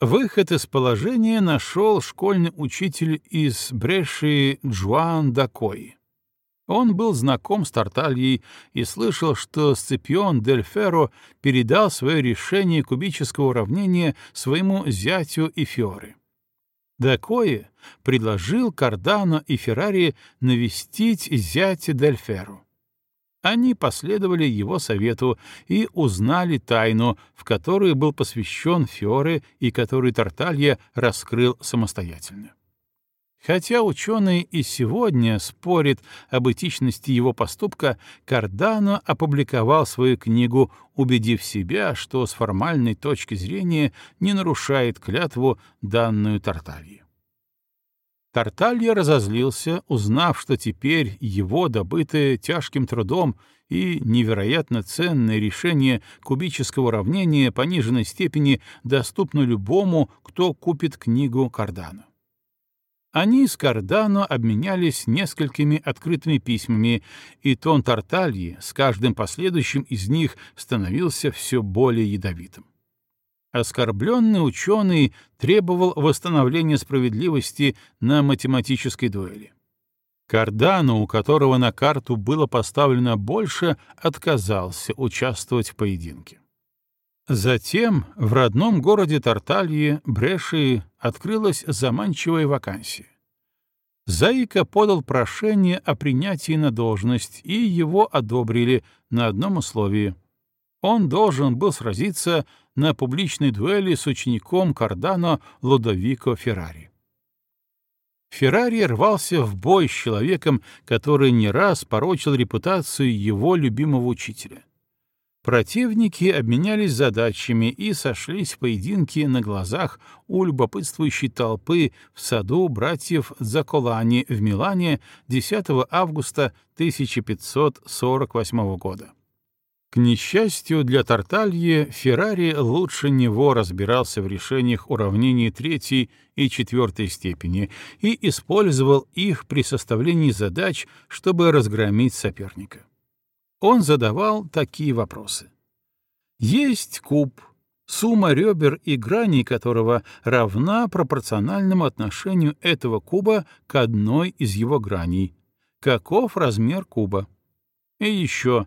Выход из положения нашел школьный учитель из Бреши Джуан Дакой. Он был знаком с Тартальей и слышал, что Сципион дель Ферро передал свое решение кубического уравнения своему зятю и Фиоре. Дакое предложил Кардано и Феррари навестить зятя дель Ферро. Они последовали его совету и узнали тайну, в которую был посвящен Фиоре и которую Тарталья раскрыл самостоятельно. Хотя ученый и сегодня спорит об этичности его поступка, Кардано опубликовал свою книгу, убедив себя, что с формальной точки зрения не нарушает клятву, данную Тарталье. Тарталья разозлился, узнав, что теперь его добытое тяжким трудом и невероятно ценное решение кубического уравнения пониженной степени доступно любому, кто купит книгу Кардано. Они с Кардано обменялись несколькими открытыми письмами, и тон Тартальи с каждым последующим из них становился все более ядовитым. Оскорбленный ученый требовал восстановления справедливости на математической дуэли. Кардано, у которого на карту было поставлено больше, отказался участвовать в поединке. Затем в родном городе Тарталье, Брешии, открылась заманчивая вакансия. Заика подал прошение о принятии на должность, и его одобрили на одном условии. Он должен был сразиться на публичной дуэли с учеником Кардано Лодовико Феррари. Феррари рвался в бой с человеком, который не раз порочил репутацию его любимого учителя. Противники обменялись задачами и сошлись в поединке на глазах у любопытствующей толпы в саду братьев Заколани в Милане 10 августа 1548 года. К несчастью для Тарталье, Феррари лучше него разбирался в решениях уравнений третьей и четвертой степени и использовал их при составлении задач, чтобы разгромить соперника он задавал такие вопросы. Есть куб, сумма ребер и граней которого равна пропорциональному отношению этого куба к одной из его граней. Каков размер куба? И еще.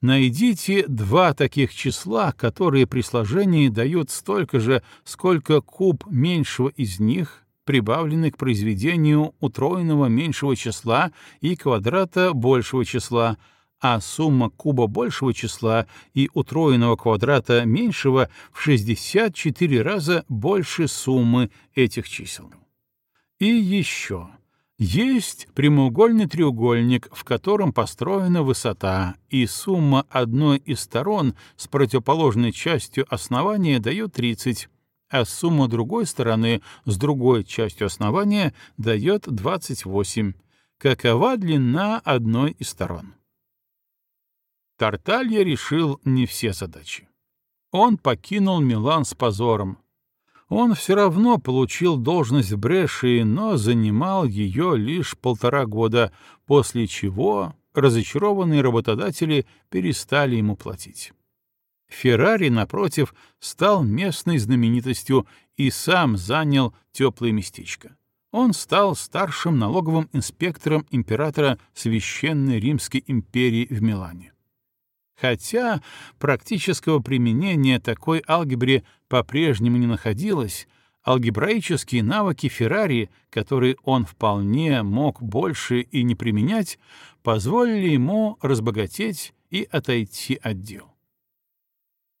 Найдите два таких числа, которые при сложении дают столько же, сколько куб меньшего из них, прибавленный к произведению утроенного меньшего числа и квадрата большего числа, а сумма куба большего числа и утроенного квадрата меньшего в 64 раза больше суммы этих чисел. И еще. Есть прямоугольный треугольник, в котором построена высота, и сумма одной из сторон с противоположной частью основания дает 30, а сумма другой стороны с другой частью основания дает 28. Какова длина одной из сторон? Тарталья решил не все задачи. Он покинул Милан с позором, он все равно получил должность в Брешии, но занимал ее лишь полтора года, после чего разочарованные работодатели перестали ему платить. Феррари, напротив, стал местной знаменитостью и сам занял теплое местечко. Он стал старшим налоговым инспектором императора Священной Римской империи в Милане. Хотя практического применения такой алгебре по-прежнему не находилось, алгебраические навыки Феррари, которые он вполне мог больше и не применять, позволили ему разбогатеть и отойти от дел.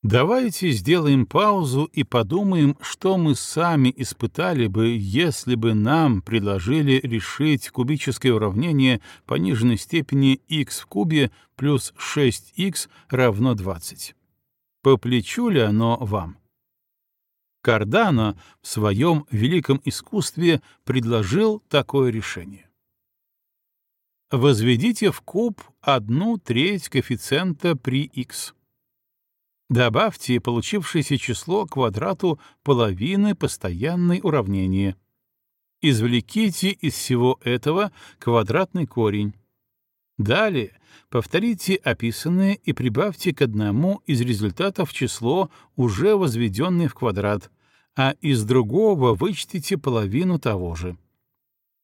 Давайте сделаем паузу и подумаем, что мы сами испытали бы, если бы нам предложили решить кубическое уравнение пониженной степени x в кубе плюс 6x равно 20. По плечу ли оно вам? Кардано в своем великом искусстве предложил такое решение. Возведите в куб одну треть коэффициента при x. Добавьте получившееся число к квадрату половины постоянной уравнения. Извлеките из всего этого квадратный корень. Далее повторите описанное и прибавьте к одному из результатов число, уже возведенное в квадрат, а из другого вычтите половину того же.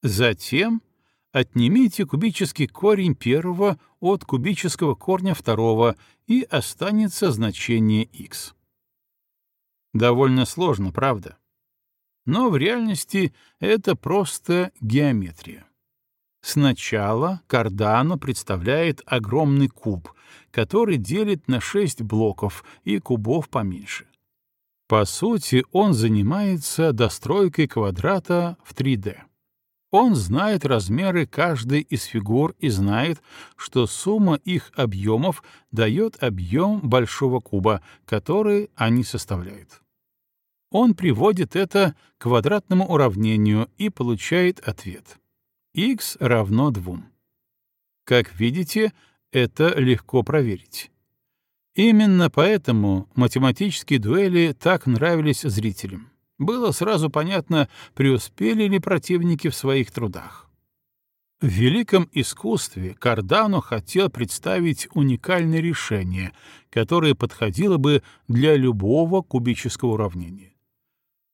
Затем отнимите кубический корень первого от кубического корня второго, и останется значение x. Довольно сложно, правда? Но в реальности это просто геометрия. Сначала Кардано представляет огромный куб, который делит на шесть блоков и кубов поменьше. По сути, он занимается достройкой квадрата в 3D. Он знает размеры каждой из фигур и знает, что сумма их объемов дает объем большого куба, который они составляют. Он приводит это к квадратному уравнению и получает ответ. x равно 2. Как видите, это легко проверить. Именно поэтому математические дуэли так нравились зрителям было сразу понятно, преуспели ли противники в своих трудах. В великом искусстве Кардано хотел представить уникальное решение, которое подходило бы для любого кубического уравнения.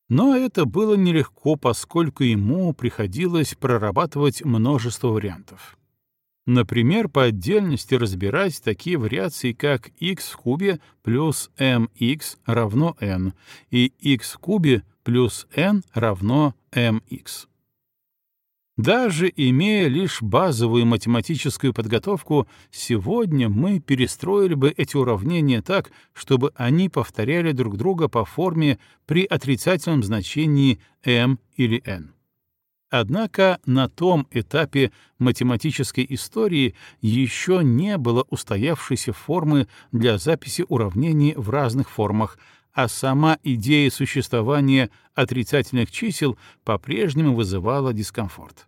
Но это было нелегко, поскольку ему приходилось прорабатывать множество вариантов. Например, по отдельности разбирать такие вариации, как x в кубе плюс mx равно n и x в кубе плюс n равно mx. Даже имея лишь базовую математическую подготовку, сегодня мы перестроили бы эти уравнения так, чтобы они повторяли друг друга по форме при отрицательном значении m или n. Однако на том этапе математической истории еще не было устоявшейся формы для записи уравнений в разных формах, а сама идея существования отрицательных чисел по-прежнему вызывала дискомфорт.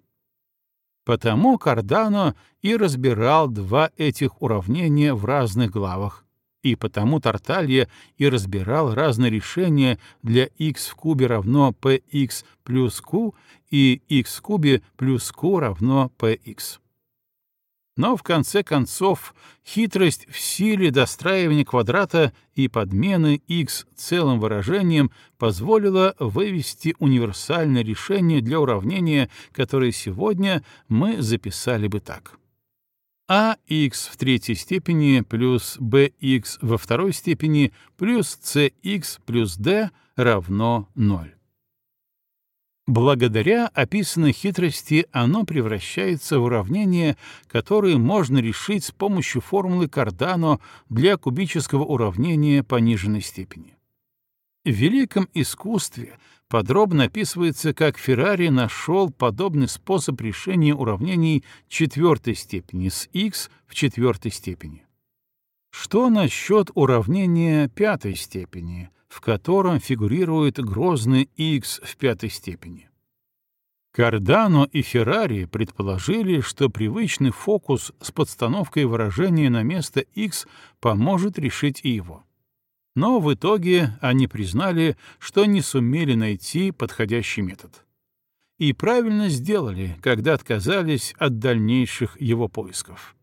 Потому Кардано и разбирал два этих уравнения в разных главах, и потому Тарталья и разбирал разные решения для x в кубе равно px плюс q и x в кубе плюс q равно px. Но в конце концов хитрость в силе достраивания квадрата и подмены x целым выражением позволила вывести универсальное решение для уравнения, которое сегодня мы записали бы так ax в третьей степени плюс bx во второй степени плюс cx плюс d равно 0. Благодаря описанной хитрости оно превращается в уравнение, которое можно решить с помощью формулы Кардано для кубического уравнения пониженной степени. В великом искусстве подробно описывается, как Феррари нашел подобный способ решения уравнений четвертой степени с x в четвертой степени. Что насчет уравнения пятой степени, в котором фигурирует грозный x в пятой степени? Кардано и Феррари предположили, что привычный фокус с подстановкой выражения на место x поможет решить и его. Но в итоге они признали, что не сумели найти подходящий метод. И правильно сделали, когда отказались от дальнейших его поисков.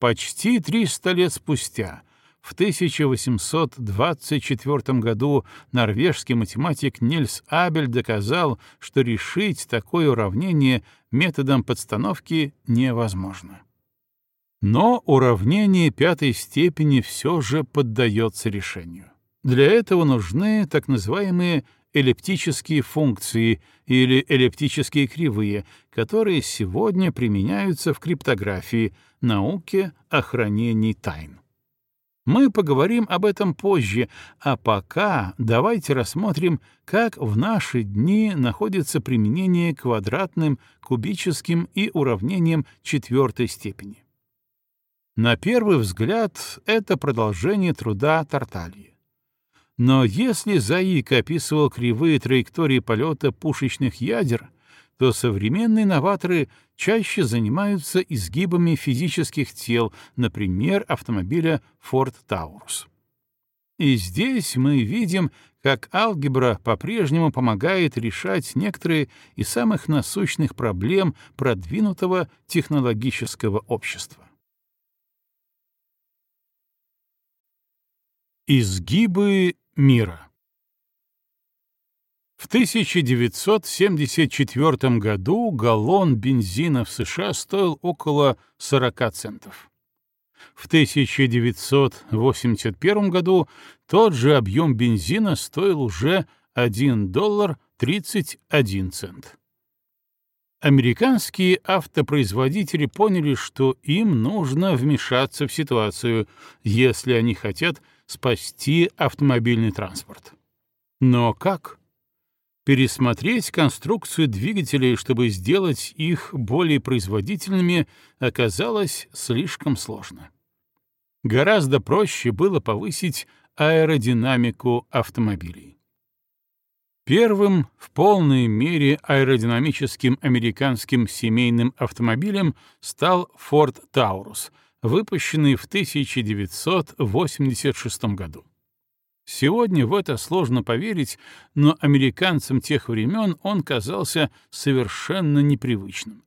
Почти 300 лет спустя, в 1824 году, норвежский математик Нильс Абель доказал, что решить такое уравнение методом подстановки невозможно. Но уравнение пятой степени все же поддается решению. Для этого нужны так называемые эллиптические функции или эллиптические кривые, которые сегодня применяются в криптографии, науке о хранении тайн. Мы поговорим об этом позже, а пока давайте рассмотрим, как в наши дни находится применение квадратным, кубическим и уравнением четвертой степени. На первый взгляд, это продолжение труда Тартальи. Но если Заик описывал кривые траектории полета пушечных ядер, то современные новаторы чаще занимаются изгибами физических тел, например, автомобиля Ford Taurus. И здесь мы видим, как алгебра по-прежнему помогает решать некоторые из самых насущных проблем продвинутого технологического общества. Изгибы мира В 1974 году галлон бензина в США стоил около 40 центов. В 1981 году тот же объем бензина стоил уже 1 доллар 31 цент. Американские автопроизводители поняли, что им нужно вмешаться в ситуацию, если они хотят спасти автомобильный транспорт. Но как? Пересмотреть конструкцию двигателей, чтобы сделать их более производительными, оказалось слишком сложно. Гораздо проще было повысить аэродинамику автомобилей. Первым в полной мере аэродинамическим американским семейным автомобилем стал Ford Taurus — выпущенный в 1986 году. Сегодня в это сложно поверить, но американцам тех времен он казался совершенно непривычным.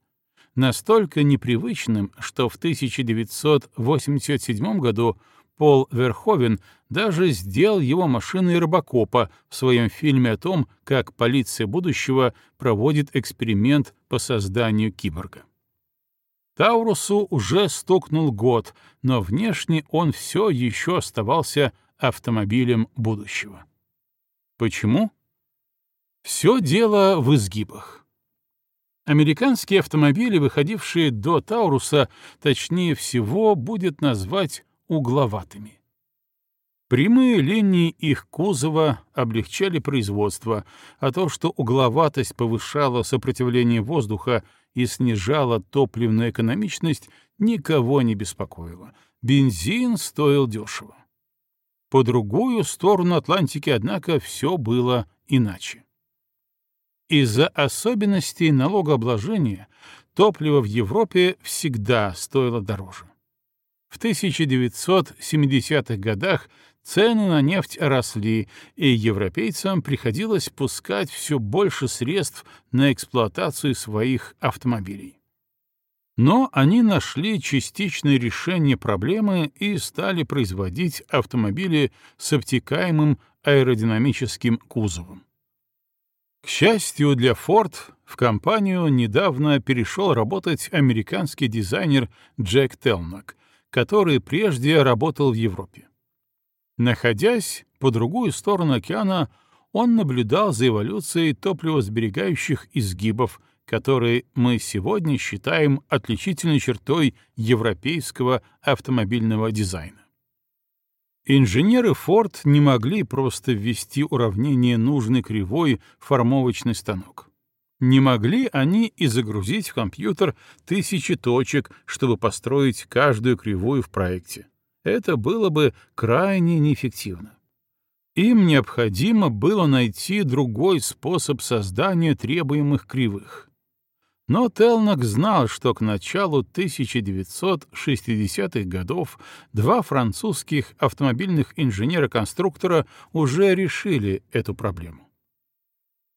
Настолько непривычным, что в 1987 году Пол Верховен даже сделал его машиной Робокопа в своем фильме о том, как полиция будущего проводит эксперимент по созданию киборга. Таурусу уже стукнул год, но внешне он все еще оставался автомобилем будущего. Почему? Все дело в изгибах. Американские автомобили, выходившие до Тауруса, точнее всего, будет назвать угловатыми. Прямые линии их кузова облегчали производство, а то, что угловатость повышала сопротивление воздуха и снижала топливную экономичность, никого не беспокоило. Бензин стоил дешево. По другую сторону Атлантики, однако, все было иначе. Из-за особенностей налогообложения топливо в Европе всегда стоило дороже. В 1970-х годах Цены на нефть росли, и европейцам приходилось пускать все больше средств на эксплуатацию своих автомобилей. Но они нашли частичное решение проблемы и стали производить автомобили с обтекаемым аэродинамическим кузовом. К счастью для Ford, в компанию недавно перешел работать американский дизайнер Джек Телнок, который прежде работал в Европе. Находясь по другую сторону океана, он наблюдал за эволюцией топливосберегающих изгибов, которые мы сегодня считаем отличительной чертой европейского автомобильного дизайна. Инженеры Ford не могли просто ввести уравнение нужной кривой в формовочный станок. Не могли они и загрузить в компьютер тысячи точек, чтобы построить каждую кривую в проекте. Это было бы крайне неэффективно. Им необходимо было найти другой способ создания требуемых кривых. Но Телнок знал, что к началу 1960-х годов два французских автомобильных инженера-конструктора уже решили эту проблему.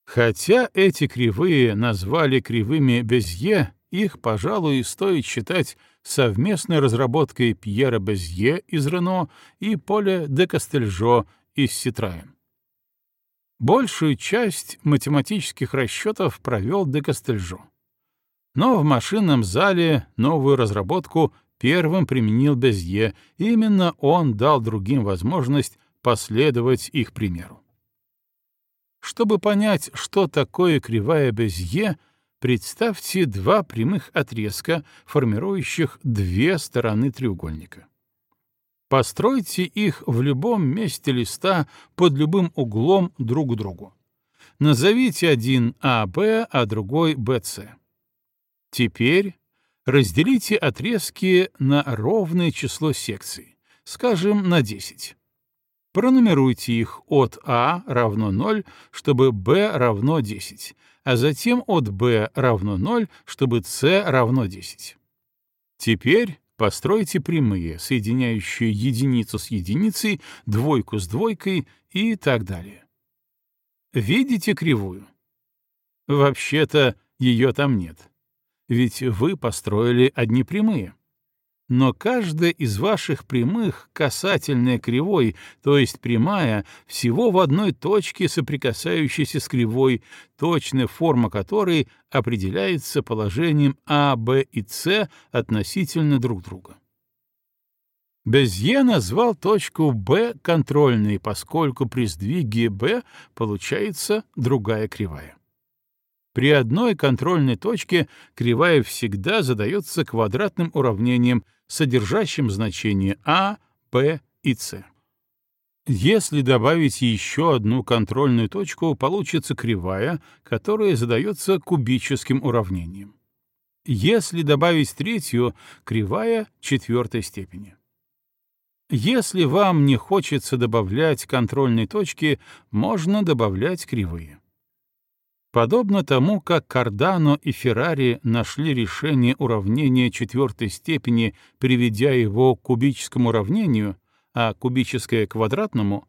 Хотя эти кривые назвали кривыми Безье, их, пожалуй, стоит считать совместной разработкой Пьера Безье из Рено и Поля де Кастельжо из Ситраен. Большую часть математических расчетов провел де Кастельжо. Но в машинном зале новую разработку первым применил Безье, именно он дал другим возможность последовать их примеру. Чтобы понять, что такое кривая Безье, представьте два прямых отрезка, формирующих две стороны треугольника. Постройте их в любом месте листа под любым углом друг к другу. Назовите один АБ, а другой БС. Теперь разделите отрезки на ровное число секций, скажем, на 10. Пронумеруйте их от А равно 0, чтобы Б равно 10, а затем от Б равно 0, чтобы С равно 10. Теперь постройте прямые, соединяющие единицу с единицей, двойку с двойкой и так далее. Видите кривую? Вообще-то ее там нет. Ведь вы построили одни прямые но каждая из ваших прямых касательная кривой, то есть прямая, всего в одной точке, соприкасающейся с кривой, точная форма которой определяется положением А, Б и С относительно друг друга. Безье назвал точку Б контрольной, поскольку при сдвиге Б получается другая кривая. При одной контрольной точке кривая всегда задается квадратным уравнением, содержащим значение а, b и c. Если добавить еще одну контрольную точку, получится кривая, которая задается кубическим уравнением. Если добавить третью — кривая четвертой степени. Если вам не хочется добавлять контрольные точки, можно добавлять кривые. Подобно тому, как Кардано и Феррари нашли решение уравнения четвертой степени, приведя его к кубическому уравнению, а кубическое — квадратному,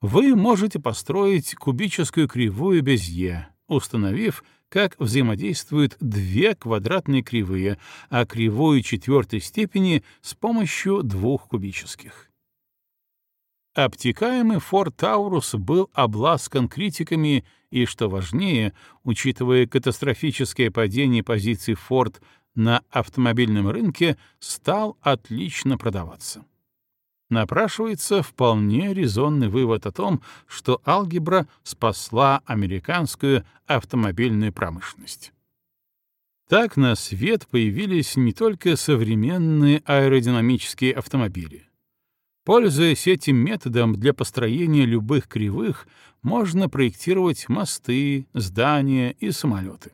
вы можете построить кубическую кривую Безье, установив, как взаимодействуют две квадратные кривые, а кривую четвертой степени с помощью двух кубических. Обтекаемый Форд Таурус был обласкан критиками и, что важнее, учитывая катастрофическое падение позиций Форд на автомобильном рынке, стал отлично продаваться. Напрашивается вполне резонный вывод о том, что алгебра спасла американскую автомобильную промышленность. Так на свет появились не только современные аэродинамические автомобили. Пользуясь этим методом для построения любых кривых, можно проектировать мосты, здания и самолеты.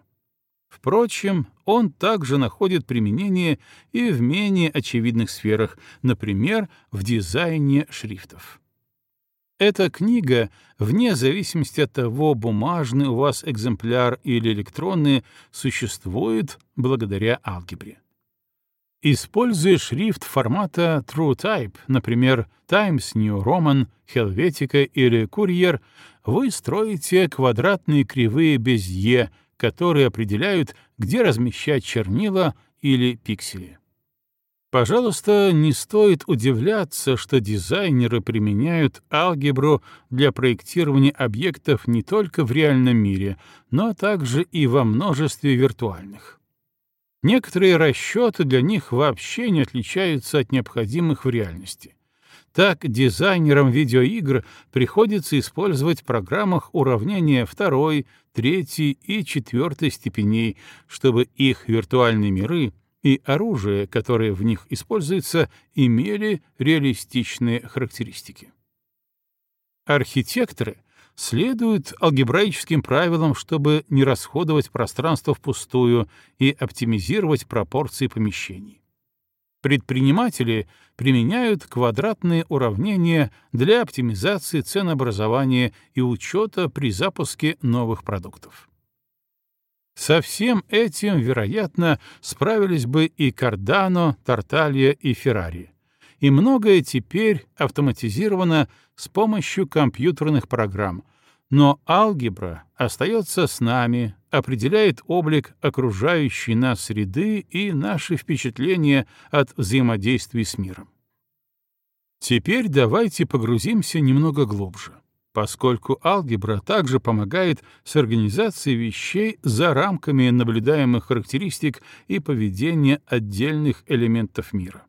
Впрочем, он также находит применение и в менее очевидных сферах, например, в дизайне шрифтов. Эта книга, вне зависимости от того, бумажный у вас экземпляр или электронный, существует благодаря алгебре. Используя шрифт формата TrueType, например, Times New Roman, Helvetica или Courier, вы строите квадратные кривые без «е», которые определяют, где размещать чернила или пиксели. Пожалуйста, не стоит удивляться, что дизайнеры применяют алгебру для проектирования объектов не только в реальном мире, но также и во множестве виртуальных. Некоторые расчеты для них вообще не отличаются от необходимых в реальности. Так дизайнерам видеоигр приходится использовать в программах уравнения второй, третьей и четвертой степеней, чтобы их виртуальные миры и оружие, которое в них используется, имели реалистичные характеристики. Архитекторы следуют алгебраическим правилам, чтобы не расходовать пространство впустую и оптимизировать пропорции помещений. Предприниматели применяют квадратные уравнения для оптимизации ценообразования и учета при запуске новых продуктов. Со всем этим, вероятно, справились бы и Кардано, Тарталья и Феррари. И многое теперь автоматизировано с помощью компьютерных программ, но алгебра остается с нами, определяет облик окружающей нас среды и наши впечатления от взаимодействия с миром. Теперь давайте погрузимся немного глубже, поскольку алгебра также помогает с организацией вещей за рамками наблюдаемых характеристик и поведения отдельных элементов мира.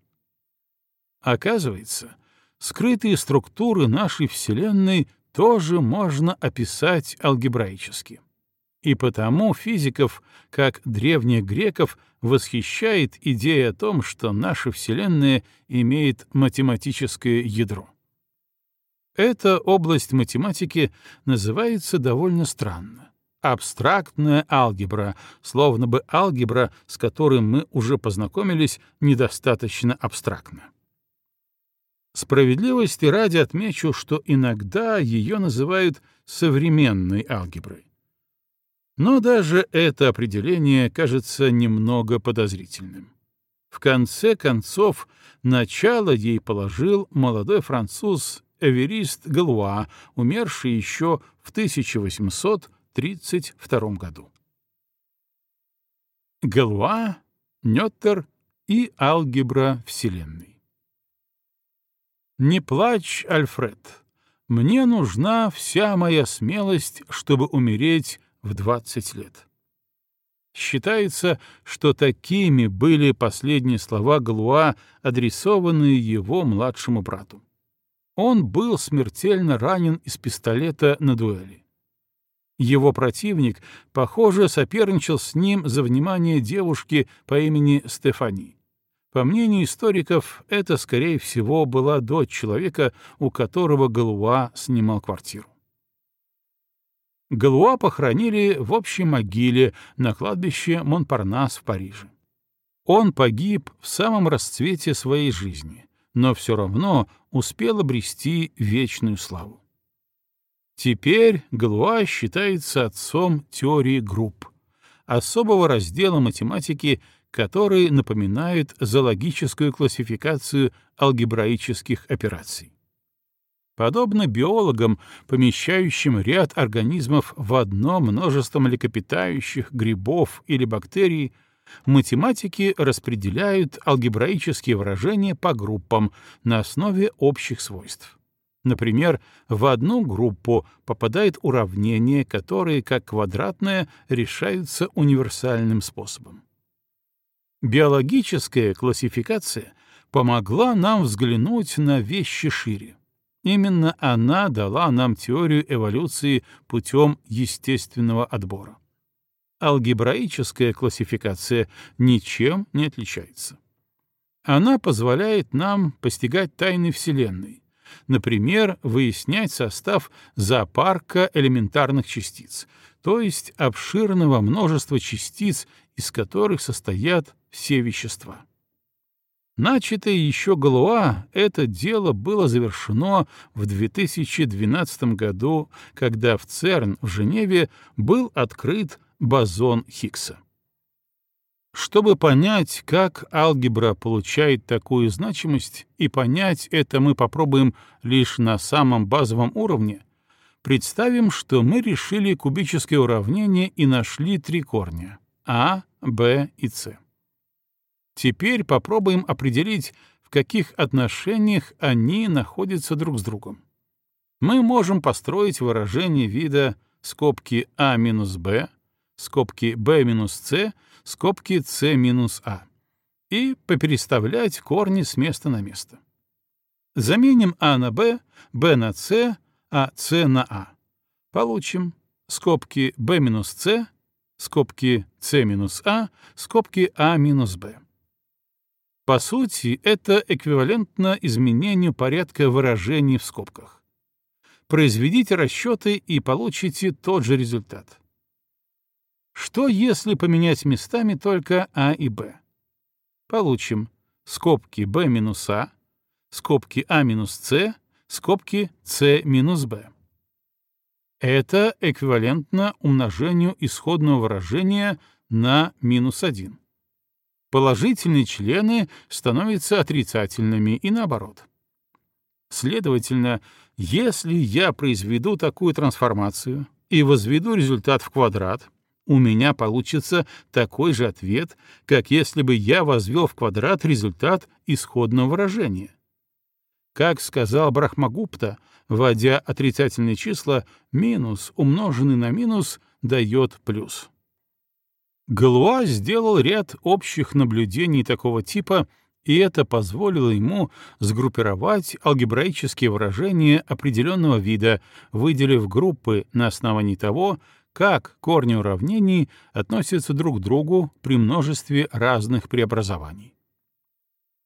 Оказывается, скрытые структуры нашей Вселенной тоже можно описать алгебраически. И потому физиков, как древних греков, восхищает идея о том, что наша Вселенная имеет математическое ядро. Эта область математики называется довольно странно — абстрактная алгебра, словно бы алгебра, с которой мы уже познакомились, недостаточно абстрактна. Справедливости ради отмечу, что иногда ее называют современной алгеброй. Но даже это определение кажется немного подозрительным. В конце концов, начало ей положил молодой француз Эверист Галуа, умерший еще в 1832 году. Галуа, Нёттер и алгебра Вселенной. «Не плачь, Альфред. Мне нужна вся моя смелость, чтобы умереть в двадцать лет». Считается, что такими были последние слова Галуа, адресованные его младшему брату. Он был смертельно ранен из пистолета на дуэли. Его противник, похоже, соперничал с ним за внимание девушки по имени Стефани. По мнению историков, это, скорее всего, была дочь человека, у которого Галуа снимал квартиру. Галуа похоронили в общей могиле на кладбище Монпарнас в Париже. Он погиб в самом расцвете своей жизни, но все равно успел обрести вечную славу. Теперь Галуа считается отцом теории групп, особого раздела математики, которые напоминают зоологическую классификацию алгебраических операций. Подобно биологам, помещающим ряд организмов в одно множество млекопитающих, грибов или бактерий, математики распределяют алгебраические выражения по группам на основе общих свойств. Например, в одну группу попадает уравнение, которые, как квадратное, решаются универсальным способом. Биологическая классификация помогла нам взглянуть на вещи шире. Именно она дала нам теорию эволюции путем естественного отбора. Алгебраическая классификация ничем не отличается. Она позволяет нам постигать тайны Вселенной, например, выяснять состав зоопарка элементарных частиц, то есть обширного множества частиц, из которых состоят все вещества. Начатое еще Галуа, это дело было завершено в 2012 году, когда в ЦЕРН в Женеве был открыт бозон Хиггса. Чтобы понять, как алгебра получает такую значимость, и понять это мы попробуем лишь на самом базовом уровне, представим, что мы решили кубическое уравнение и нашли три корня — а, б и с. Теперь попробуем определить, в каких отношениях они находятся друг с другом. Мы можем построить выражение вида скобки а минус b, скобки b минус c, скобки c минус a и попереставлять корни с места на место. Заменим а на b, b на c, а c на a. Получим скобки b минус c, скобки c минус a, скобки a минус b. По сути, это эквивалентно изменению порядка выражений в скобках. Произведите расчеты и получите тот же результат. Что если поменять местами только А и Б? Получим скобки b минус А, скобки А минус С, скобки С минус Б. Это эквивалентно умножению исходного выражения на минус 1 положительные члены становятся отрицательными и наоборот. Следовательно, если я произведу такую трансформацию и возведу результат в квадрат, у меня получится такой же ответ, как если бы я возвел в квадрат результат исходного выражения. Как сказал Брахмагупта, вводя отрицательные числа, минус умноженный на минус дает плюс. Галуа сделал ряд общих наблюдений такого типа, и это позволило ему сгруппировать алгебраические выражения определенного вида, выделив группы на основании того, как корни уравнений относятся друг к другу при множестве разных преобразований.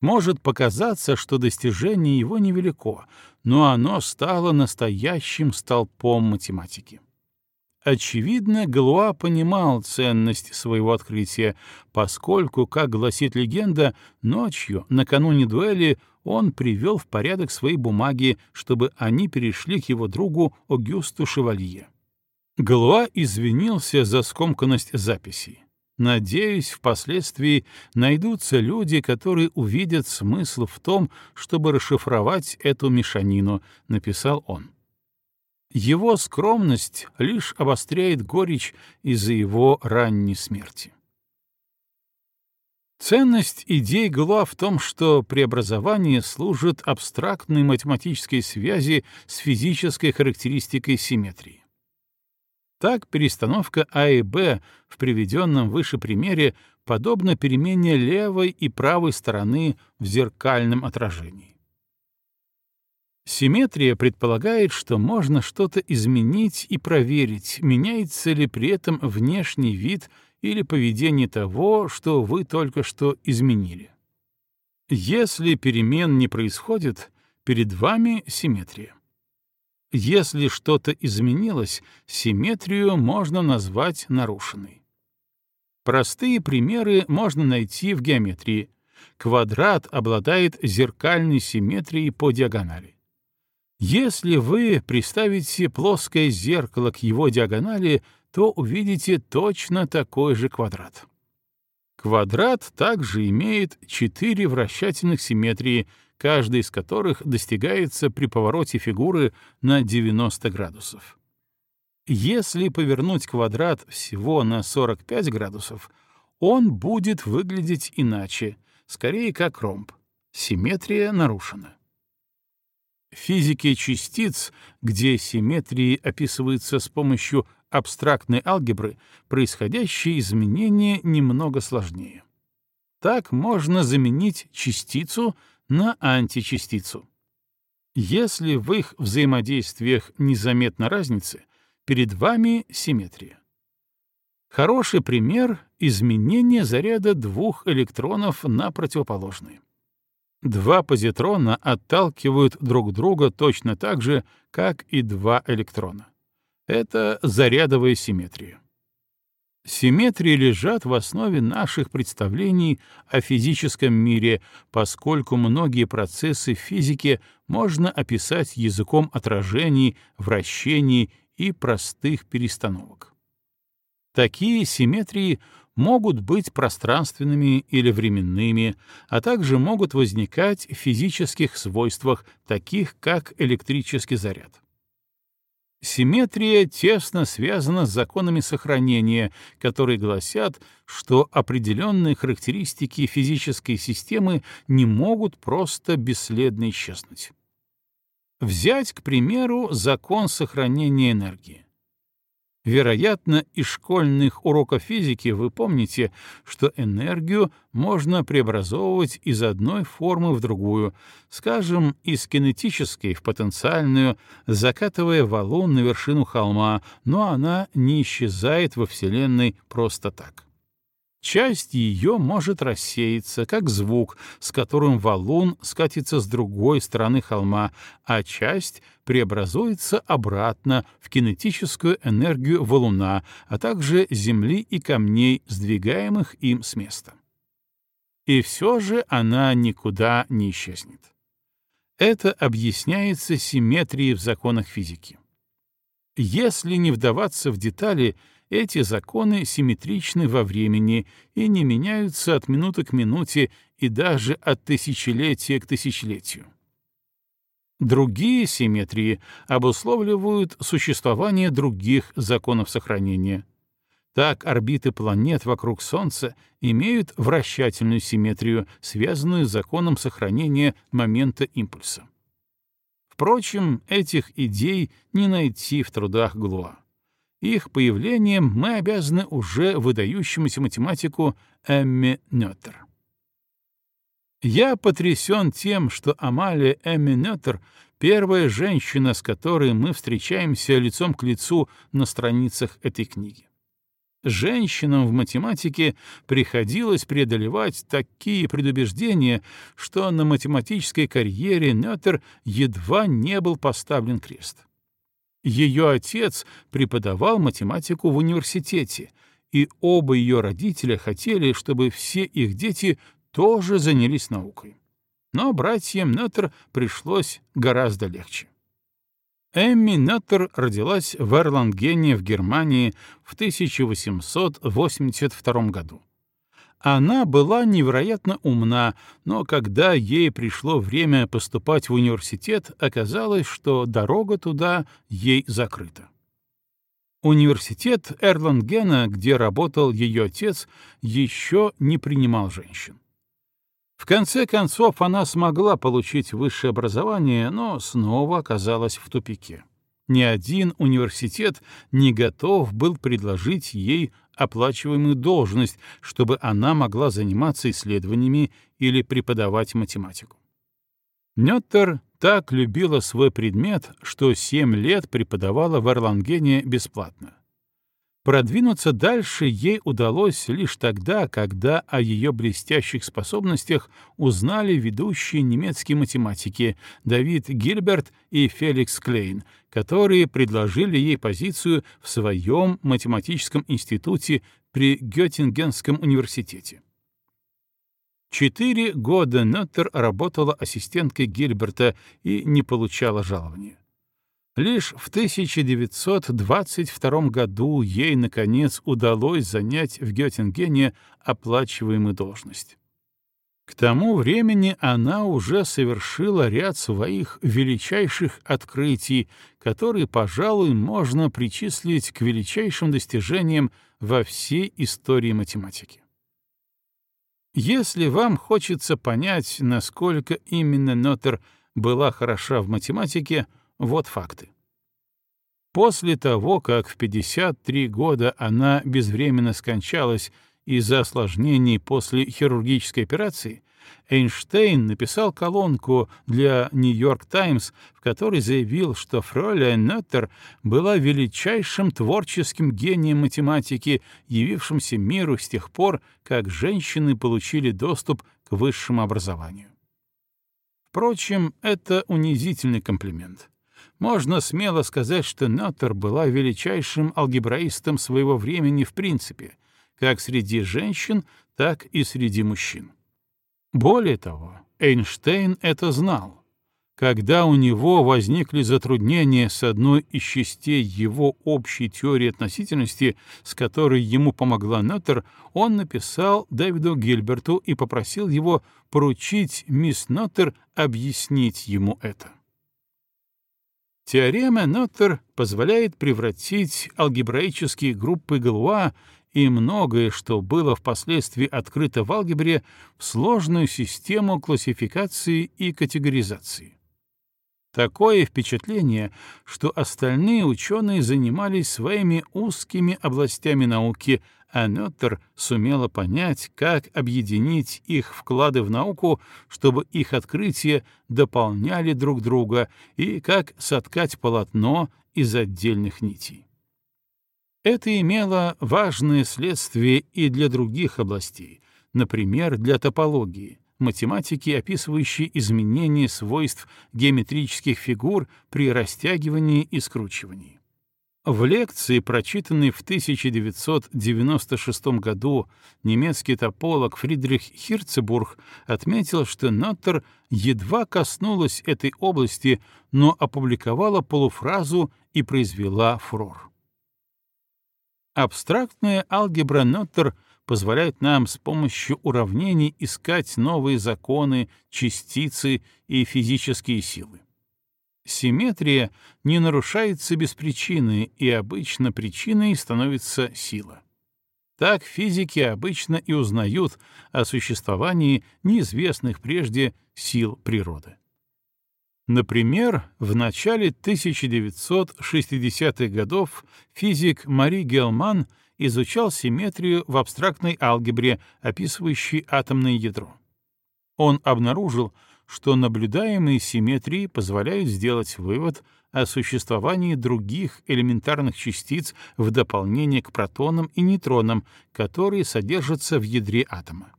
Может показаться, что достижение его невелико, но оно стало настоящим столпом математики. Очевидно, Галуа понимал ценность своего открытия, поскольку, как гласит легенда, ночью, накануне дуэли, он привел в порядок свои бумаги, чтобы они перешли к его другу Огюсту Шевалье. Галуа извинился за скомканность записей. Надеюсь, впоследствии найдутся люди, которые увидят смысл в том, чтобы расшифровать эту мешанину, написал он. Его скромность лишь обостряет горечь из-за его ранней смерти. Ценность идей Гла в том, что преобразование служит абстрактной математической связи с физической характеристикой симметрии. Так перестановка А и Б в приведенном выше примере подобна перемене левой и правой стороны в зеркальном отражении. Симметрия предполагает, что можно что-то изменить и проверить, меняется ли при этом внешний вид или поведение того, что вы только что изменили. Если перемен не происходит, перед вами симметрия. Если что-то изменилось, симметрию можно назвать нарушенной. Простые примеры можно найти в геометрии. Квадрат обладает зеркальной симметрией по диагонали. Если вы приставите плоское зеркало к его диагонали, то увидите точно такой же квадрат. Квадрат также имеет четыре вращательных симметрии, каждая из которых достигается при повороте фигуры на 90 градусов. Если повернуть квадрат всего на 45 градусов, он будет выглядеть иначе, скорее как ромб. Симметрия нарушена. Физике частиц, где симметрии описываются с помощью абстрактной алгебры, происходящие изменения немного сложнее. Так можно заменить частицу на античастицу. Если в их взаимодействиях незаметна разница, перед вами симметрия. Хороший пример — изменение заряда двух электронов на противоположные. Два позитрона отталкивают друг друга точно так же, как и два электрона. Это зарядовая симметрия. Симметрии лежат в основе наших представлений о физическом мире, поскольку многие процессы в физике можно описать языком отражений, вращений и простых перестановок. Такие симметрии могут быть пространственными или временными, а также могут возникать в физических свойствах, таких как электрический заряд. Симметрия тесно связана с законами сохранения, которые гласят, что определенные характеристики физической системы не могут просто бесследно исчезнуть. Взять, к примеру, закон сохранения энергии. Вероятно, из школьных уроков физики вы помните, что энергию можно преобразовывать из одной формы в другую, скажем, из кинетической в потенциальную, закатывая валун на вершину холма, но она не исчезает во Вселенной просто так. Часть ее может рассеяться, как звук, с которым валун скатится с другой стороны холма, а часть преобразуется обратно в кинетическую энергию валуна, а также земли и камней, сдвигаемых им с места. И все же она никуда не исчезнет. Это объясняется симметрией в законах физики. Если не вдаваться в детали, эти законы симметричны во времени и не меняются от минуты к минуте и даже от тысячелетия к тысячелетию. Другие симметрии обусловливают существование других законов сохранения. Так орбиты планет вокруг Солнца имеют вращательную симметрию, связанную с законом сохранения момента импульса. Впрочем, этих идей не найти в трудах Глуа. Их появлением мы обязаны уже выдающемуся математику Эмми Нёттер. Я потрясен тем, что Амалия Эмми Нёттер — первая женщина, с которой мы встречаемся лицом к лицу на страницах этой книги. Женщинам в математике приходилось преодолевать такие предубеждения, что на математической карьере Нёттер едва не был поставлен крест. Ее отец преподавал математику в университете, и оба ее родителя хотели, чтобы все их дети тоже занялись наукой. Но братьям Неттер пришлось гораздо легче. Эмми Неттер родилась в Эрлангене в Германии в 1882 году. Она была невероятно умна, но когда ей пришло время поступать в университет, оказалось, что дорога туда ей закрыта. Университет Эрлангена, где работал ее отец, еще не принимал женщин. В конце концов, она смогла получить высшее образование, но снова оказалась в тупике. Ни один университет не готов был предложить ей оплачиваемую должность, чтобы она могла заниматься исследованиями или преподавать математику. Нёттер так любила свой предмет, что семь лет преподавала в Эрлангене бесплатно. Продвинуться дальше ей удалось лишь тогда, когда о ее блестящих способностях узнали ведущие немецкие математики Давид Гильберт и Феликс Клейн, которые предложили ей позицию в своем математическом институте при Геттингенском университете. Четыре года Неттер работала ассистенткой Гильберта и не получала жалования. Лишь в 1922 году ей, наконец, удалось занять в Геттингене оплачиваемую должность. К тому времени она уже совершила ряд своих величайших открытий, которые, пожалуй, можно причислить к величайшим достижениям во всей истории математики. Если вам хочется понять, насколько именно Нотер была хороша в математике — вот факты. После того, как в 53 года она безвременно скончалась из-за осложнений после хирургической операции, Эйнштейн написал колонку для «Нью-Йорк Таймс», в которой заявил, что Фролиан Неттер была величайшим творческим гением математики, явившимся миру с тех пор, как женщины получили доступ к высшему образованию. Впрочем, это унизительный комплимент. Можно смело сказать, что Наттер была величайшим алгебраистом своего времени в принципе, как среди женщин, так и среди мужчин. Более того, Эйнштейн это знал. Когда у него возникли затруднения с одной из частей его общей теории относительности, с которой ему помогла Наттер, он написал Дэвиду Гильберту и попросил его поручить мисс Наттер объяснить ему это. Теорема Ноттер позволяет превратить алгебраические группы Галуа и многое, что было впоследствии открыто в алгебре, в сложную систему классификации и категоризации. Такое впечатление, что остальные ученые занимались своими узкими областями науки, а Неттер сумела понять, как объединить их вклады в науку, чтобы их открытия дополняли друг друга, и как соткать полотно из отдельных нитей. Это имело важные следствия и для других областей, например, для топологии, математики, описывающей изменения свойств геометрических фигур при растягивании и скручивании. В лекции, прочитанной в 1996 году, немецкий тополог Фридрих Хирцебург отметил, что Ноттер едва коснулась этой области, но опубликовала полуфразу и произвела фурор. Абстрактная алгебра Ноттер позволяет нам с помощью уравнений искать новые законы, частицы и физические силы. Симметрия не нарушается без причины, и обычно причиной становится сила. Так физики обычно и узнают о существовании неизвестных прежде сил природы. Например, в начале 1960-х годов физик Мари Гелман изучал симметрию в абстрактной алгебре, описывающей атомное ядро. Он обнаружил, что наблюдаемые симметрии позволяют сделать вывод о существовании других элементарных частиц в дополнение к протонам и нейтронам, которые содержатся в ядре атома.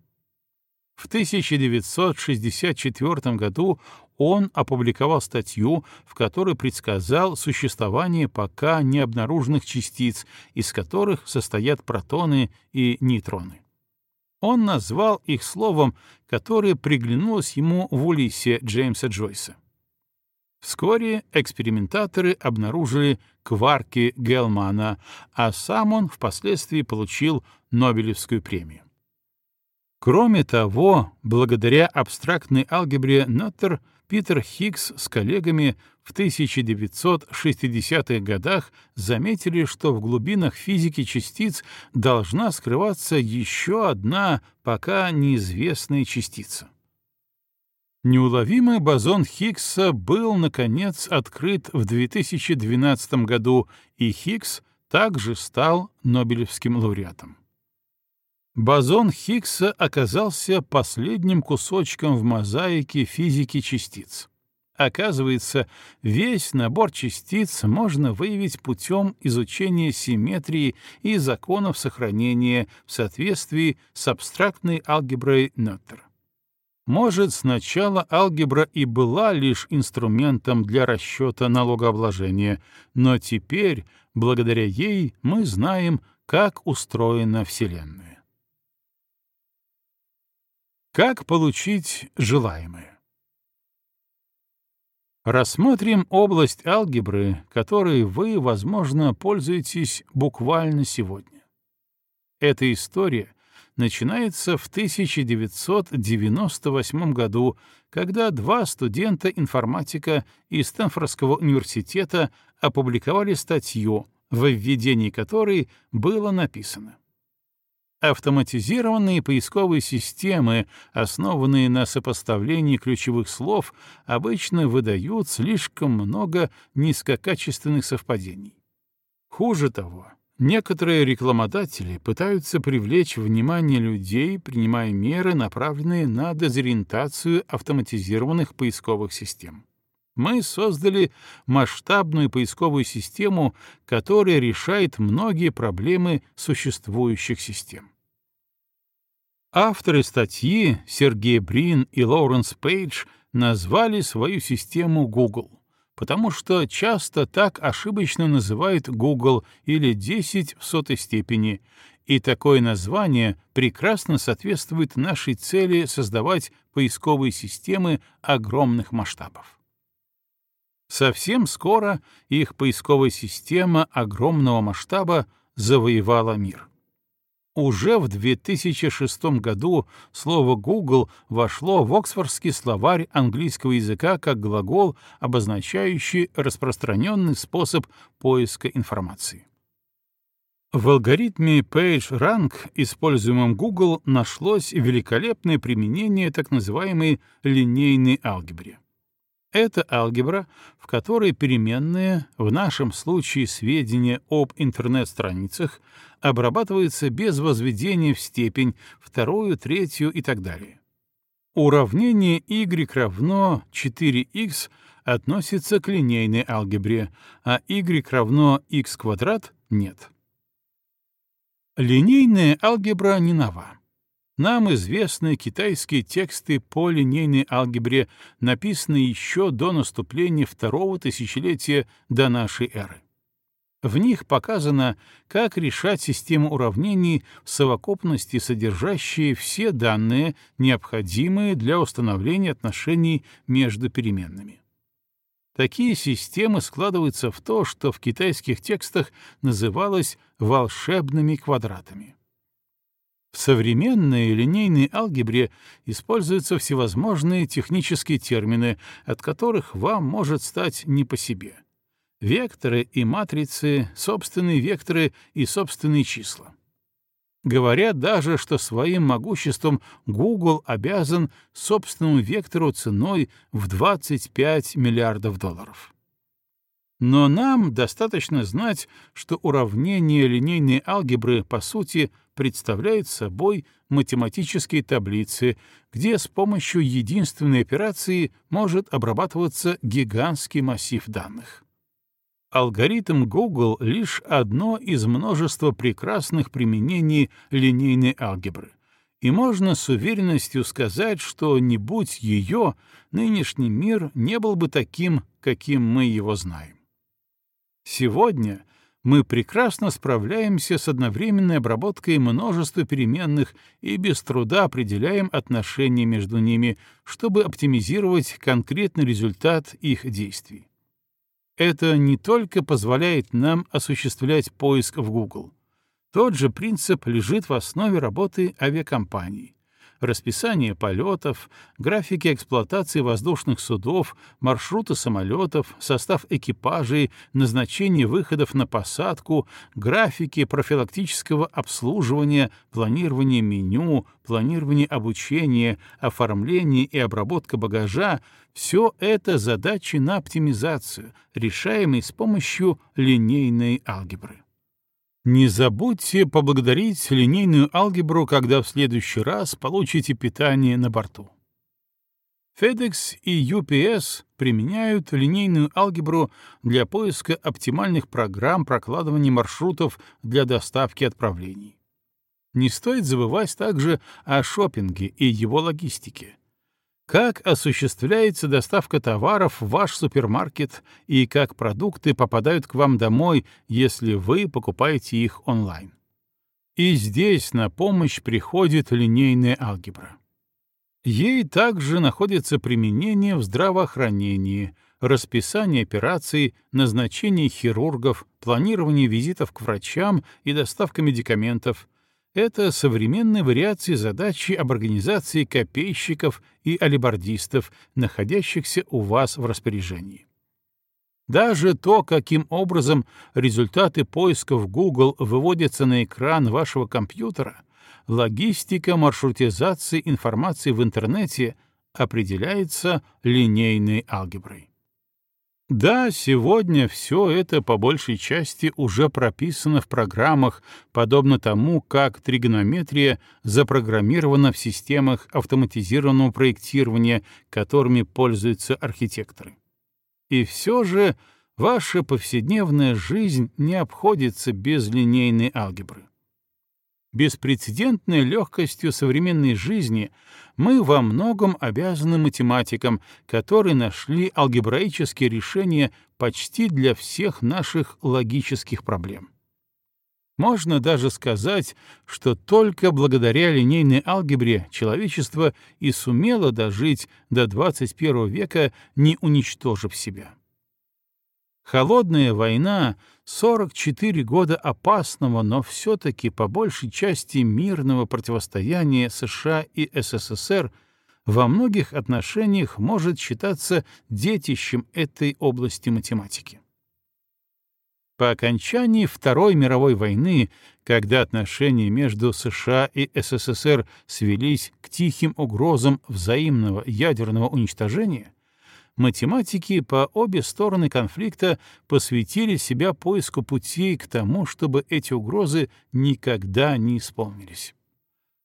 В 1964 году он опубликовал статью, в которой предсказал существование пока не обнаруженных частиц, из которых состоят протоны и нейтроны. Он назвал их словом, которое приглянулось ему в Улисе Джеймса Джойса. Вскоре экспериментаторы обнаружили кварки Гелмана, а сам он впоследствии получил Нобелевскую премию. Кроме того, благодаря абстрактной алгебре Ноттер Питер Хиггс с коллегами в 1960-х годах заметили, что в глубинах физики частиц должна скрываться еще одна пока неизвестная частица. Неуловимый бозон Хиггса был, наконец, открыт в 2012 году, и Хиггс также стал Нобелевским лауреатом. Бозон Хиггса оказался последним кусочком в мозаике физики частиц. Оказывается, весь набор частиц можно выявить путем изучения симметрии и законов сохранения в соответствии с абстрактной алгеброй Ноттера. Может, сначала алгебра и была лишь инструментом для расчета налогообложения, но теперь, благодаря ей, мы знаем, как устроена Вселенная. Как получить желаемое? Рассмотрим область алгебры, которой вы, возможно, пользуетесь буквально сегодня. Эта история начинается в 1998 году, когда два студента информатика из Стэнфордского университета опубликовали статью, в введении которой было написано Автоматизированные поисковые системы, основанные на сопоставлении ключевых слов, обычно выдают слишком много низкокачественных совпадений. Хуже того, некоторые рекламодатели пытаются привлечь внимание людей, принимая меры, направленные на дезориентацию автоматизированных поисковых систем. Мы создали масштабную поисковую систему, которая решает многие проблемы существующих систем. Авторы статьи Сергей Брин и Лоуренс Пейдж назвали свою систему Google, потому что часто так ошибочно называют Google или 10 в сотой степени, и такое название прекрасно соответствует нашей цели создавать поисковые системы огромных масштабов. Совсем скоро их поисковая система огромного масштаба завоевала мир. Уже в 2006 году слово Google вошло в Оксфордский словарь английского языка как глагол, обозначающий распространенный способ поиска информации. В алгоритме PageRank, используемом Google, нашлось великолепное применение так называемой линейной алгебре. Это алгебра, в которой переменные, в нашем случае сведения об интернет-страницах, обрабатываются без возведения в степень, вторую, третью и так далее. Уравнение y равно 4x относится к линейной алгебре, а y равно x квадрат — нет. Линейная алгебра не нова. Нам известны китайские тексты по линейной алгебре, написанные еще до наступления второго тысячелетия до нашей эры. В них показано, как решать систему уравнений в совокупности, содержащие все данные, необходимые для установления отношений между переменными. Такие системы складываются в то, что в китайских текстах называлось волшебными квадратами. В современной линейной алгебре используются всевозможные технические термины, от которых вам может стать не по себе. Векторы и матрицы, собственные векторы и собственные числа. Говорят даже, что своим могуществом Google обязан собственному вектору ценой в 25 миллиардов долларов. Но нам достаточно знать, что уравнение линейной алгебры, по сути, представляют собой математические таблицы, где с помощью единственной операции может обрабатываться гигантский массив данных. Алгоритм Google — лишь одно из множества прекрасных применений линейной алгебры. И можно с уверенностью сказать, что не будь ее, нынешний мир не был бы таким, каким мы его знаем. Сегодня мы прекрасно справляемся с одновременной обработкой множества переменных и без труда определяем отношения между ними, чтобы оптимизировать конкретный результат их действий. Это не только позволяет нам осуществлять поиск в Google. Тот же принцип лежит в основе работы авиакомпаний расписание полетов, графики эксплуатации воздушных судов, маршруты самолетов, состав экипажей, назначение выходов на посадку, графики профилактического обслуживания, планирование меню, планирование обучения, оформление и обработка багажа — все это задачи на оптимизацию, решаемые с помощью линейной алгебры. Не забудьте поблагодарить линейную алгебру, когда в следующий раз получите питание на борту. FedEx и UPS применяют линейную алгебру для поиска оптимальных программ прокладывания маршрутов для доставки отправлений. Не стоит забывать также о шопинге и его логистике. Как осуществляется доставка товаров в ваш супермаркет и как продукты попадают к вам домой, если вы покупаете их онлайн? И здесь на помощь приходит линейная алгебра. Ей также находится применение в здравоохранении, расписание операций, назначение хирургов, планирование визитов к врачам и доставка медикаментов — это современные вариации задачи об организации копейщиков и алибардистов, находящихся у вас в распоряжении. Даже то, каким образом результаты поиска в Google выводятся на экран вашего компьютера, логистика маршрутизации информации в интернете определяется линейной алгеброй. Да, сегодня все это по большей части уже прописано в программах, подобно тому, как тригонометрия запрограммирована в системах автоматизированного проектирования, которыми пользуются архитекторы. И все же ваша повседневная жизнь не обходится без линейной алгебры. Беспрецедентной легкостью современной жизни мы во многом обязаны математикам, которые нашли алгебраические решения почти для всех наших логических проблем. Можно даже сказать, что только благодаря линейной алгебре человечество и сумело дожить до 21 века, не уничтожив себя. Холодная война — 44 года опасного, но все-таки по большей части мирного противостояния США и СССР во многих отношениях может считаться детищем этой области математики. По окончании Второй мировой войны, когда отношения между США и СССР свелись к тихим угрозам взаимного ядерного уничтожения, математики по обе стороны конфликта посвятили себя поиску путей к тому, чтобы эти угрозы никогда не исполнились.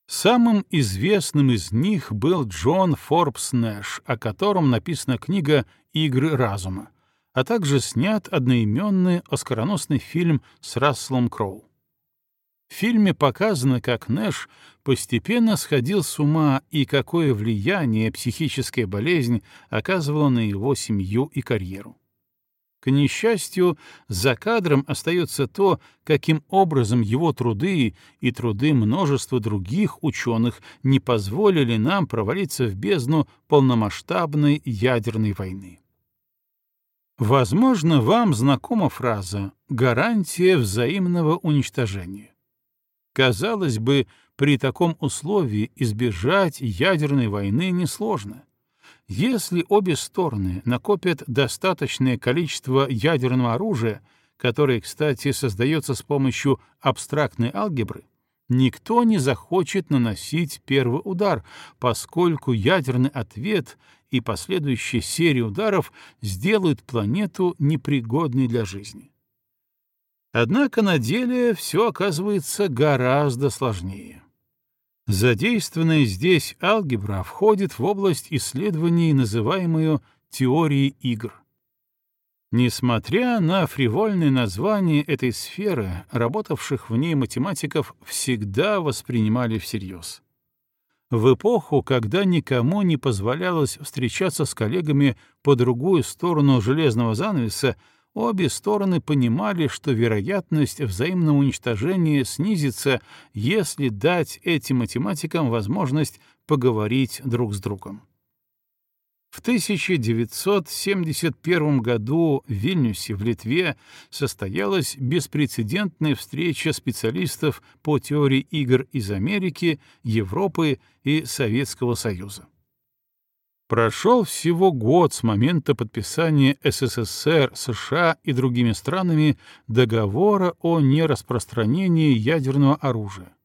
Самым известным из них был Джон Форбс Нэш, о котором написана книга «Игры разума», а также снят одноименный оскароносный фильм с Расселом Кроу. В фильме показано, как Нэш постепенно сходил с ума и какое влияние психическая болезнь оказывала на его семью и карьеру. К несчастью, за кадром остается то, каким образом его труды и труды множества других ученых не позволили нам провалиться в бездну полномасштабной ядерной войны. Возможно, вам знакома фраза «гарантия взаимного уничтожения». Казалось бы, при таком условии избежать ядерной войны несложно. Если обе стороны накопят достаточное количество ядерного оружия, которое, кстати, создается с помощью абстрактной алгебры, никто не захочет наносить первый удар, поскольку ядерный ответ и последующая серия ударов сделают планету непригодной для жизни. Однако на деле все оказывается гораздо сложнее. Задействованная здесь алгебра входит в область исследований, называемую теорией игр. Несмотря на фривольное название этой сферы, работавших в ней математиков всегда воспринимали всерьез. В эпоху, когда никому не позволялось встречаться с коллегами по другую сторону железного занавеса, Обе стороны понимали, что вероятность взаимного уничтожения снизится, если дать этим математикам возможность поговорить друг с другом. В 1971 году в Вильнюсе в Литве состоялась беспрецедентная встреча специалистов по теории игр из Америки, Европы и Советского Союза. Прошел всего год с момента подписания СССР, США и другими странами договора о нераспространении ядерного оружия.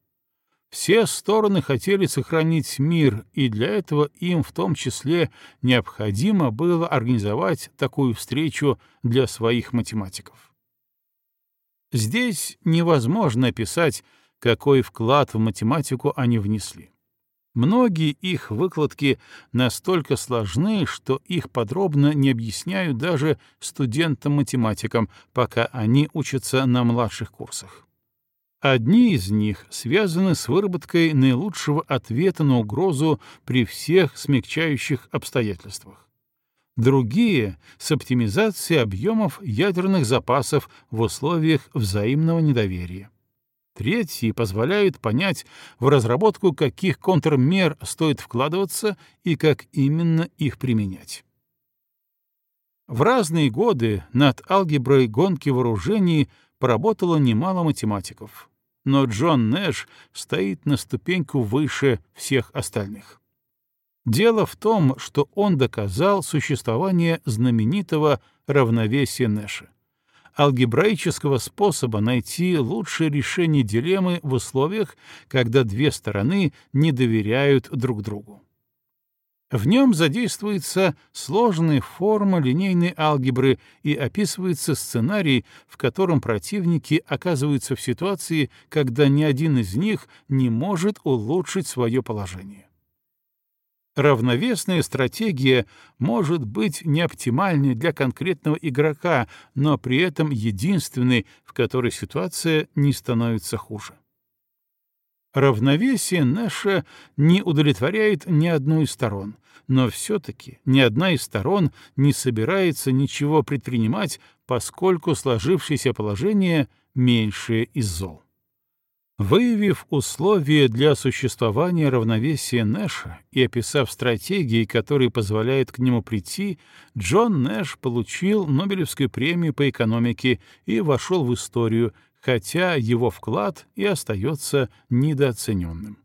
Все стороны хотели сохранить мир, и для этого им в том числе необходимо было организовать такую встречу для своих математиков. Здесь невозможно описать, какой вклад в математику они внесли. Многие их выкладки настолько сложны, что их подробно не объясняют даже студентам-математикам, пока они учатся на младших курсах. Одни из них связаны с выработкой наилучшего ответа на угрозу при всех смягчающих обстоятельствах. Другие — с оптимизацией объемов ядерных запасов в условиях взаимного недоверия. Третьи позволяют понять, в разработку каких контрмер стоит вкладываться и как именно их применять. В разные годы над алгеброй гонки вооружений поработало немало математиков, но Джон Нэш стоит на ступеньку выше всех остальных. Дело в том, что он доказал существование знаменитого равновесия Нэша алгебраического способа найти лучшее решение дилеммы в условиях, когда две стороны не доверяют друг другу. В нем задействуется сложная форма линейной алгебры и описывается сценарий, в котором противники оказываются в ситуации, когда ни один из них не может улучшить свое положение. Равновесная стратегия может быть не оптимальной для конкретного игрока, но при этом единственной, в которой ситуация не становится хуже. Равновесие наше не удовлетворяет ни одну из сторон, но все-таки ни одна из сторон не собирается ничего предпринимать, поскольку сложившееся положение меньшее из зол. Выявив условия для существования равновесия Нэша и описав стратегии, которые позволяют к нему прийти, Джон Нэш получил Нобелевскую премию по экономике и вошел в историю, хотя его вклад и остается недооцененным.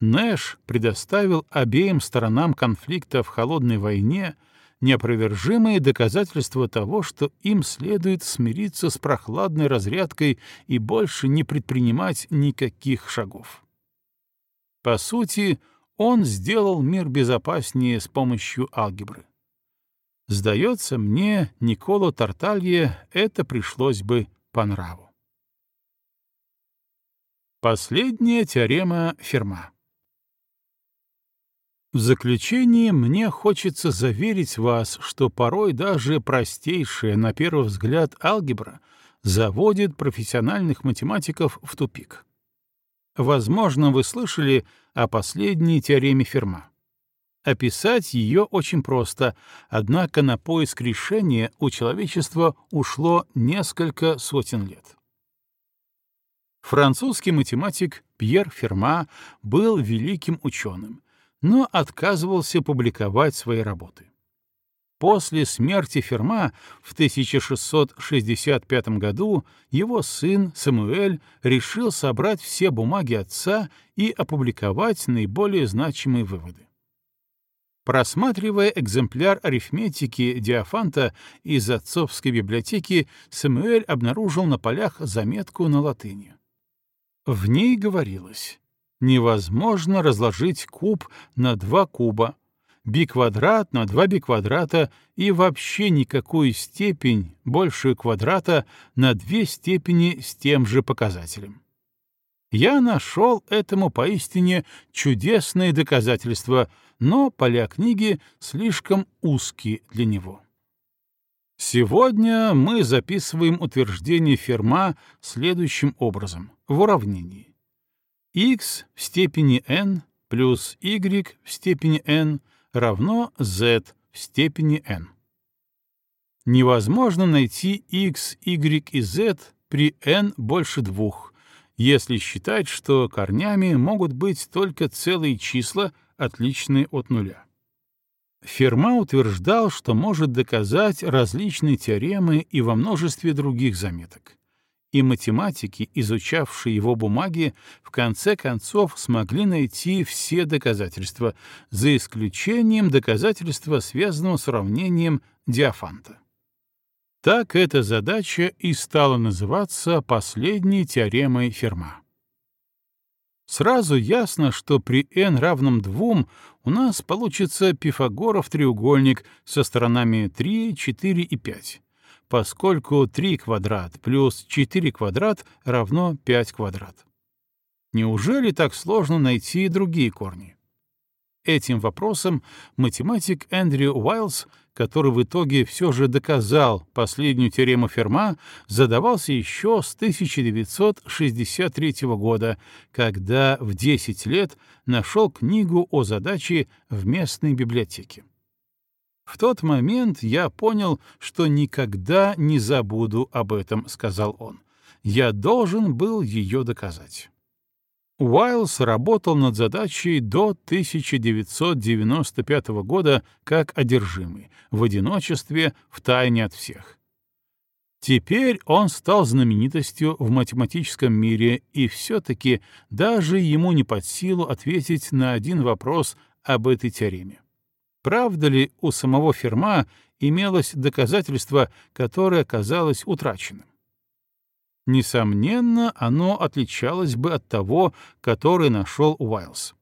Нэш предоставил обеим сторонам конфликта в холодной войне — неопровержимые доказательства того, что им следует смириться с прохладной разрядкой и больше не предпринимать никаких шагов. По сути, он сделал мир безопаснее с помощью алгебры. Сдается мне, Николо Тарталье это пришлось бы по нраву. Последняя теорема Ферма. В заключение мне хочется заверить вас, что порой даже простейшая, на первый взгляд, алгебра заводит профессиональных математиков в тупик. Возможно, вы слышали о последней теореме Ферма. Описать ее очень просто, однако на поиск решения у человечества ушло несколько сотен лет. Французский математик Пьер Ферма был великим ученым, но отказывался публиковать свои работы. После смерти Ферма в 1665 году его сын Самуэль решил собрать все бумаги отца и опубликовать наиболее значимые выводы. Просматривая экземпляр арифметики Диофанта из отцовской библиотеки, Самуэль обнаружил на полях заметку на латыни. В ней говорилось «Невозможно разложить куб на два куба, би квадрат на 2 би квадрата и вообще никакую степень, большую квадрата, на две степени с тем же показателем. Я нашел этому поистине чудесное доказательство, но поля книги слишком узкие для него. Сегодня мы записываем утверждение Ферма следующим образом, в уравнении. X в степени n плюс y в степени n — равно z в степени n. Невозможно найти x, y и z при n больше двух, если считать, что корнями могут быть только целые числа, отличные от нуля. Ферма утверждал, что может доказать различные теоремы и во множестве других заметок и математики, изучавшие его бумаги, в конце концов смогли найти все доказательства, за исключением доказательства, связанного с уравнением Диофанта. Так эта задача и стала называться последней теоремой Ферма. Сразу ясно, что при n равном 2 у нас получится Пифагоров треугольник со сторонами 3, 4 и 5 поскольку 3 квадрат плюс 4 квадрат равно 5 квадрат. Неужели так сложно найти другие корни? Этим вопросом математик Эндрю Уайлз, который в итоге все же доказал последнюю теорему Ферма, задавался еще с 1963 года, когда в 10 лет нашел книгу о задаче в местной библиотеке. В тот момент я понял, что никогда не забуду об этом, сказал он. Я должен был ее доказать. Уайлс работал над задачей до 1995 года как одержимый, в одиночестве, в тайне от всех. Теперь он стал знаменитостью в математическом мире, и все-таки даже ему не под силу ответить на один вопрос об этой теореме. Правда ли у самого Ферма имелось доказательство, которое оказалось утраченным? Несомненно, оно отличалось бы от того, которое нашел Уайлс.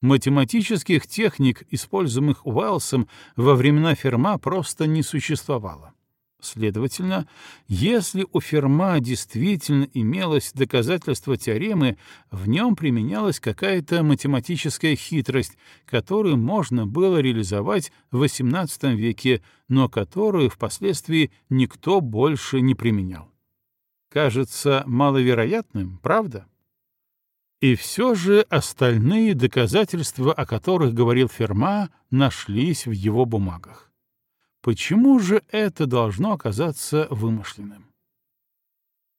Математических техник, используемых Уайлсом во времена Ферма, просто не существовало. Следовательно, если у Ферма действительно имелось доказательство теоремы, в нем применялась какая-то математическая хитрость, которую можно было реализовать в XVIII веке, но которую впоследствии никто больше не применял. Кажется маловероятным, правда? И все же остальные доказательства, о которых говорил Ферма, нашлись в его бумагах. Почему же это должно оказаться вымышленным?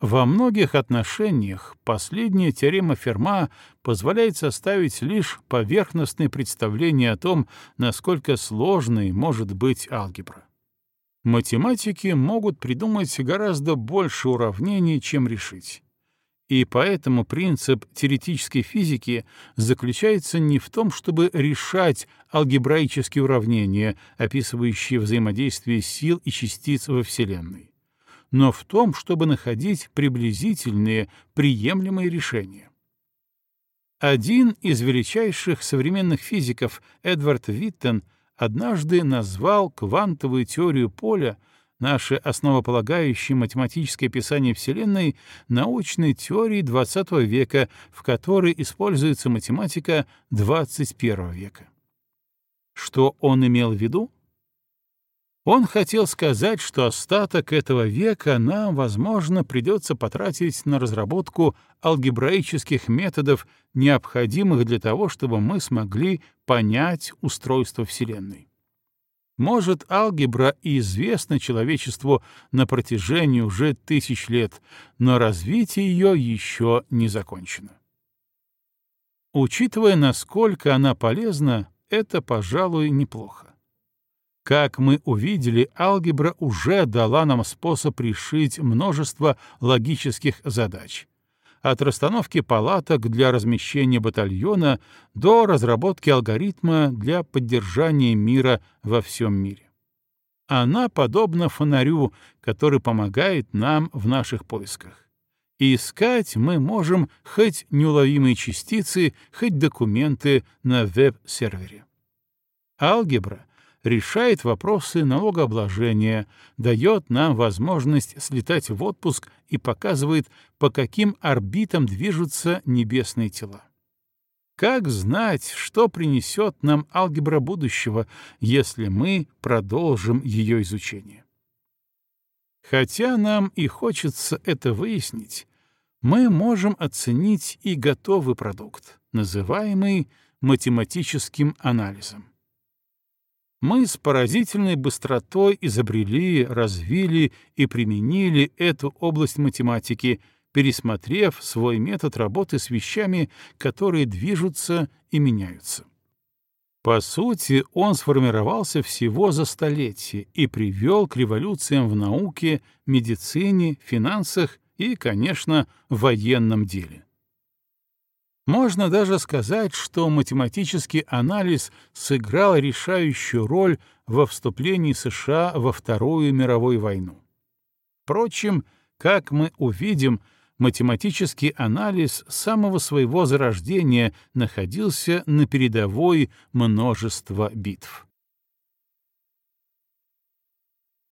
Во многих отношениях последняя теорема Ферма позволяет составить лишь поверхностное представление о том, насколько сложной может быть алгебра. Математики могут придумать гораздо больше уравнений, чем решить. И поэтому принцип теоретической физики заключается не в том, чтобы решать алгебраические уравнения, описывающие взаимодействие сил и частиц во Вселенной, но в том, чтобы находить приблизительные, приемлемые решения. Один из величайших современных физиков, Эдвард Виттен, однажды назвал квантовую теорию поля наше основополагающее математическое описание Вселенной научной теорией XX века, в которой используется математика XXI века. Что он имел в виду? Он хотел сказать, что остаток этого века нам, возможно, придется потратить на разработку алгебраических методов, необходимых для того, чтобы мы смогли понять устройство Вселенной. Может, алгебра и известна человечеству на протяжении уже тысяч лет, но развитие ее еще не закончено. Учитывая, насколько она полезна, это, пожалуй, неплохо. Как мы увидели, алгебра уже дала нам способ решить множество логических задач. От расстановки палаток для размещения батальона до разработки алгоритма для поддержания мира во всем мире. Она подобна фонарю, который помогает нам в наших поисках. И искать мы можем хоть неуловимые частицы, хоть документы на веб-сервере. Алгебра решает вопросы налогообложения, дает нам возможность слетать в отпуск и показывает, по каким орбитам движутся небесные тела. Как знать, что принесет нам алгебра будущего, если мы продолжим ее изучение? Хотя нам и хочется это выяснить, мы можем оценить и готовый продукт, называемый математическим анализом мы с поразительной быстротой изобрели, развили и применили эту область математики, пересмотрев свой метод работы с вещами, которые движутся и меняются. По сути, он сформировался всего за столетие и привел к революциям в науке, медицине, финансах и, конечно, военном деле. Можно даже сказать, что математический анализ сыграл решающую роль во вступлении США во Вторую мировую войну. Впрочем, как мы увидим, математический анализ самого своего зарождения находился на передовой множества битв.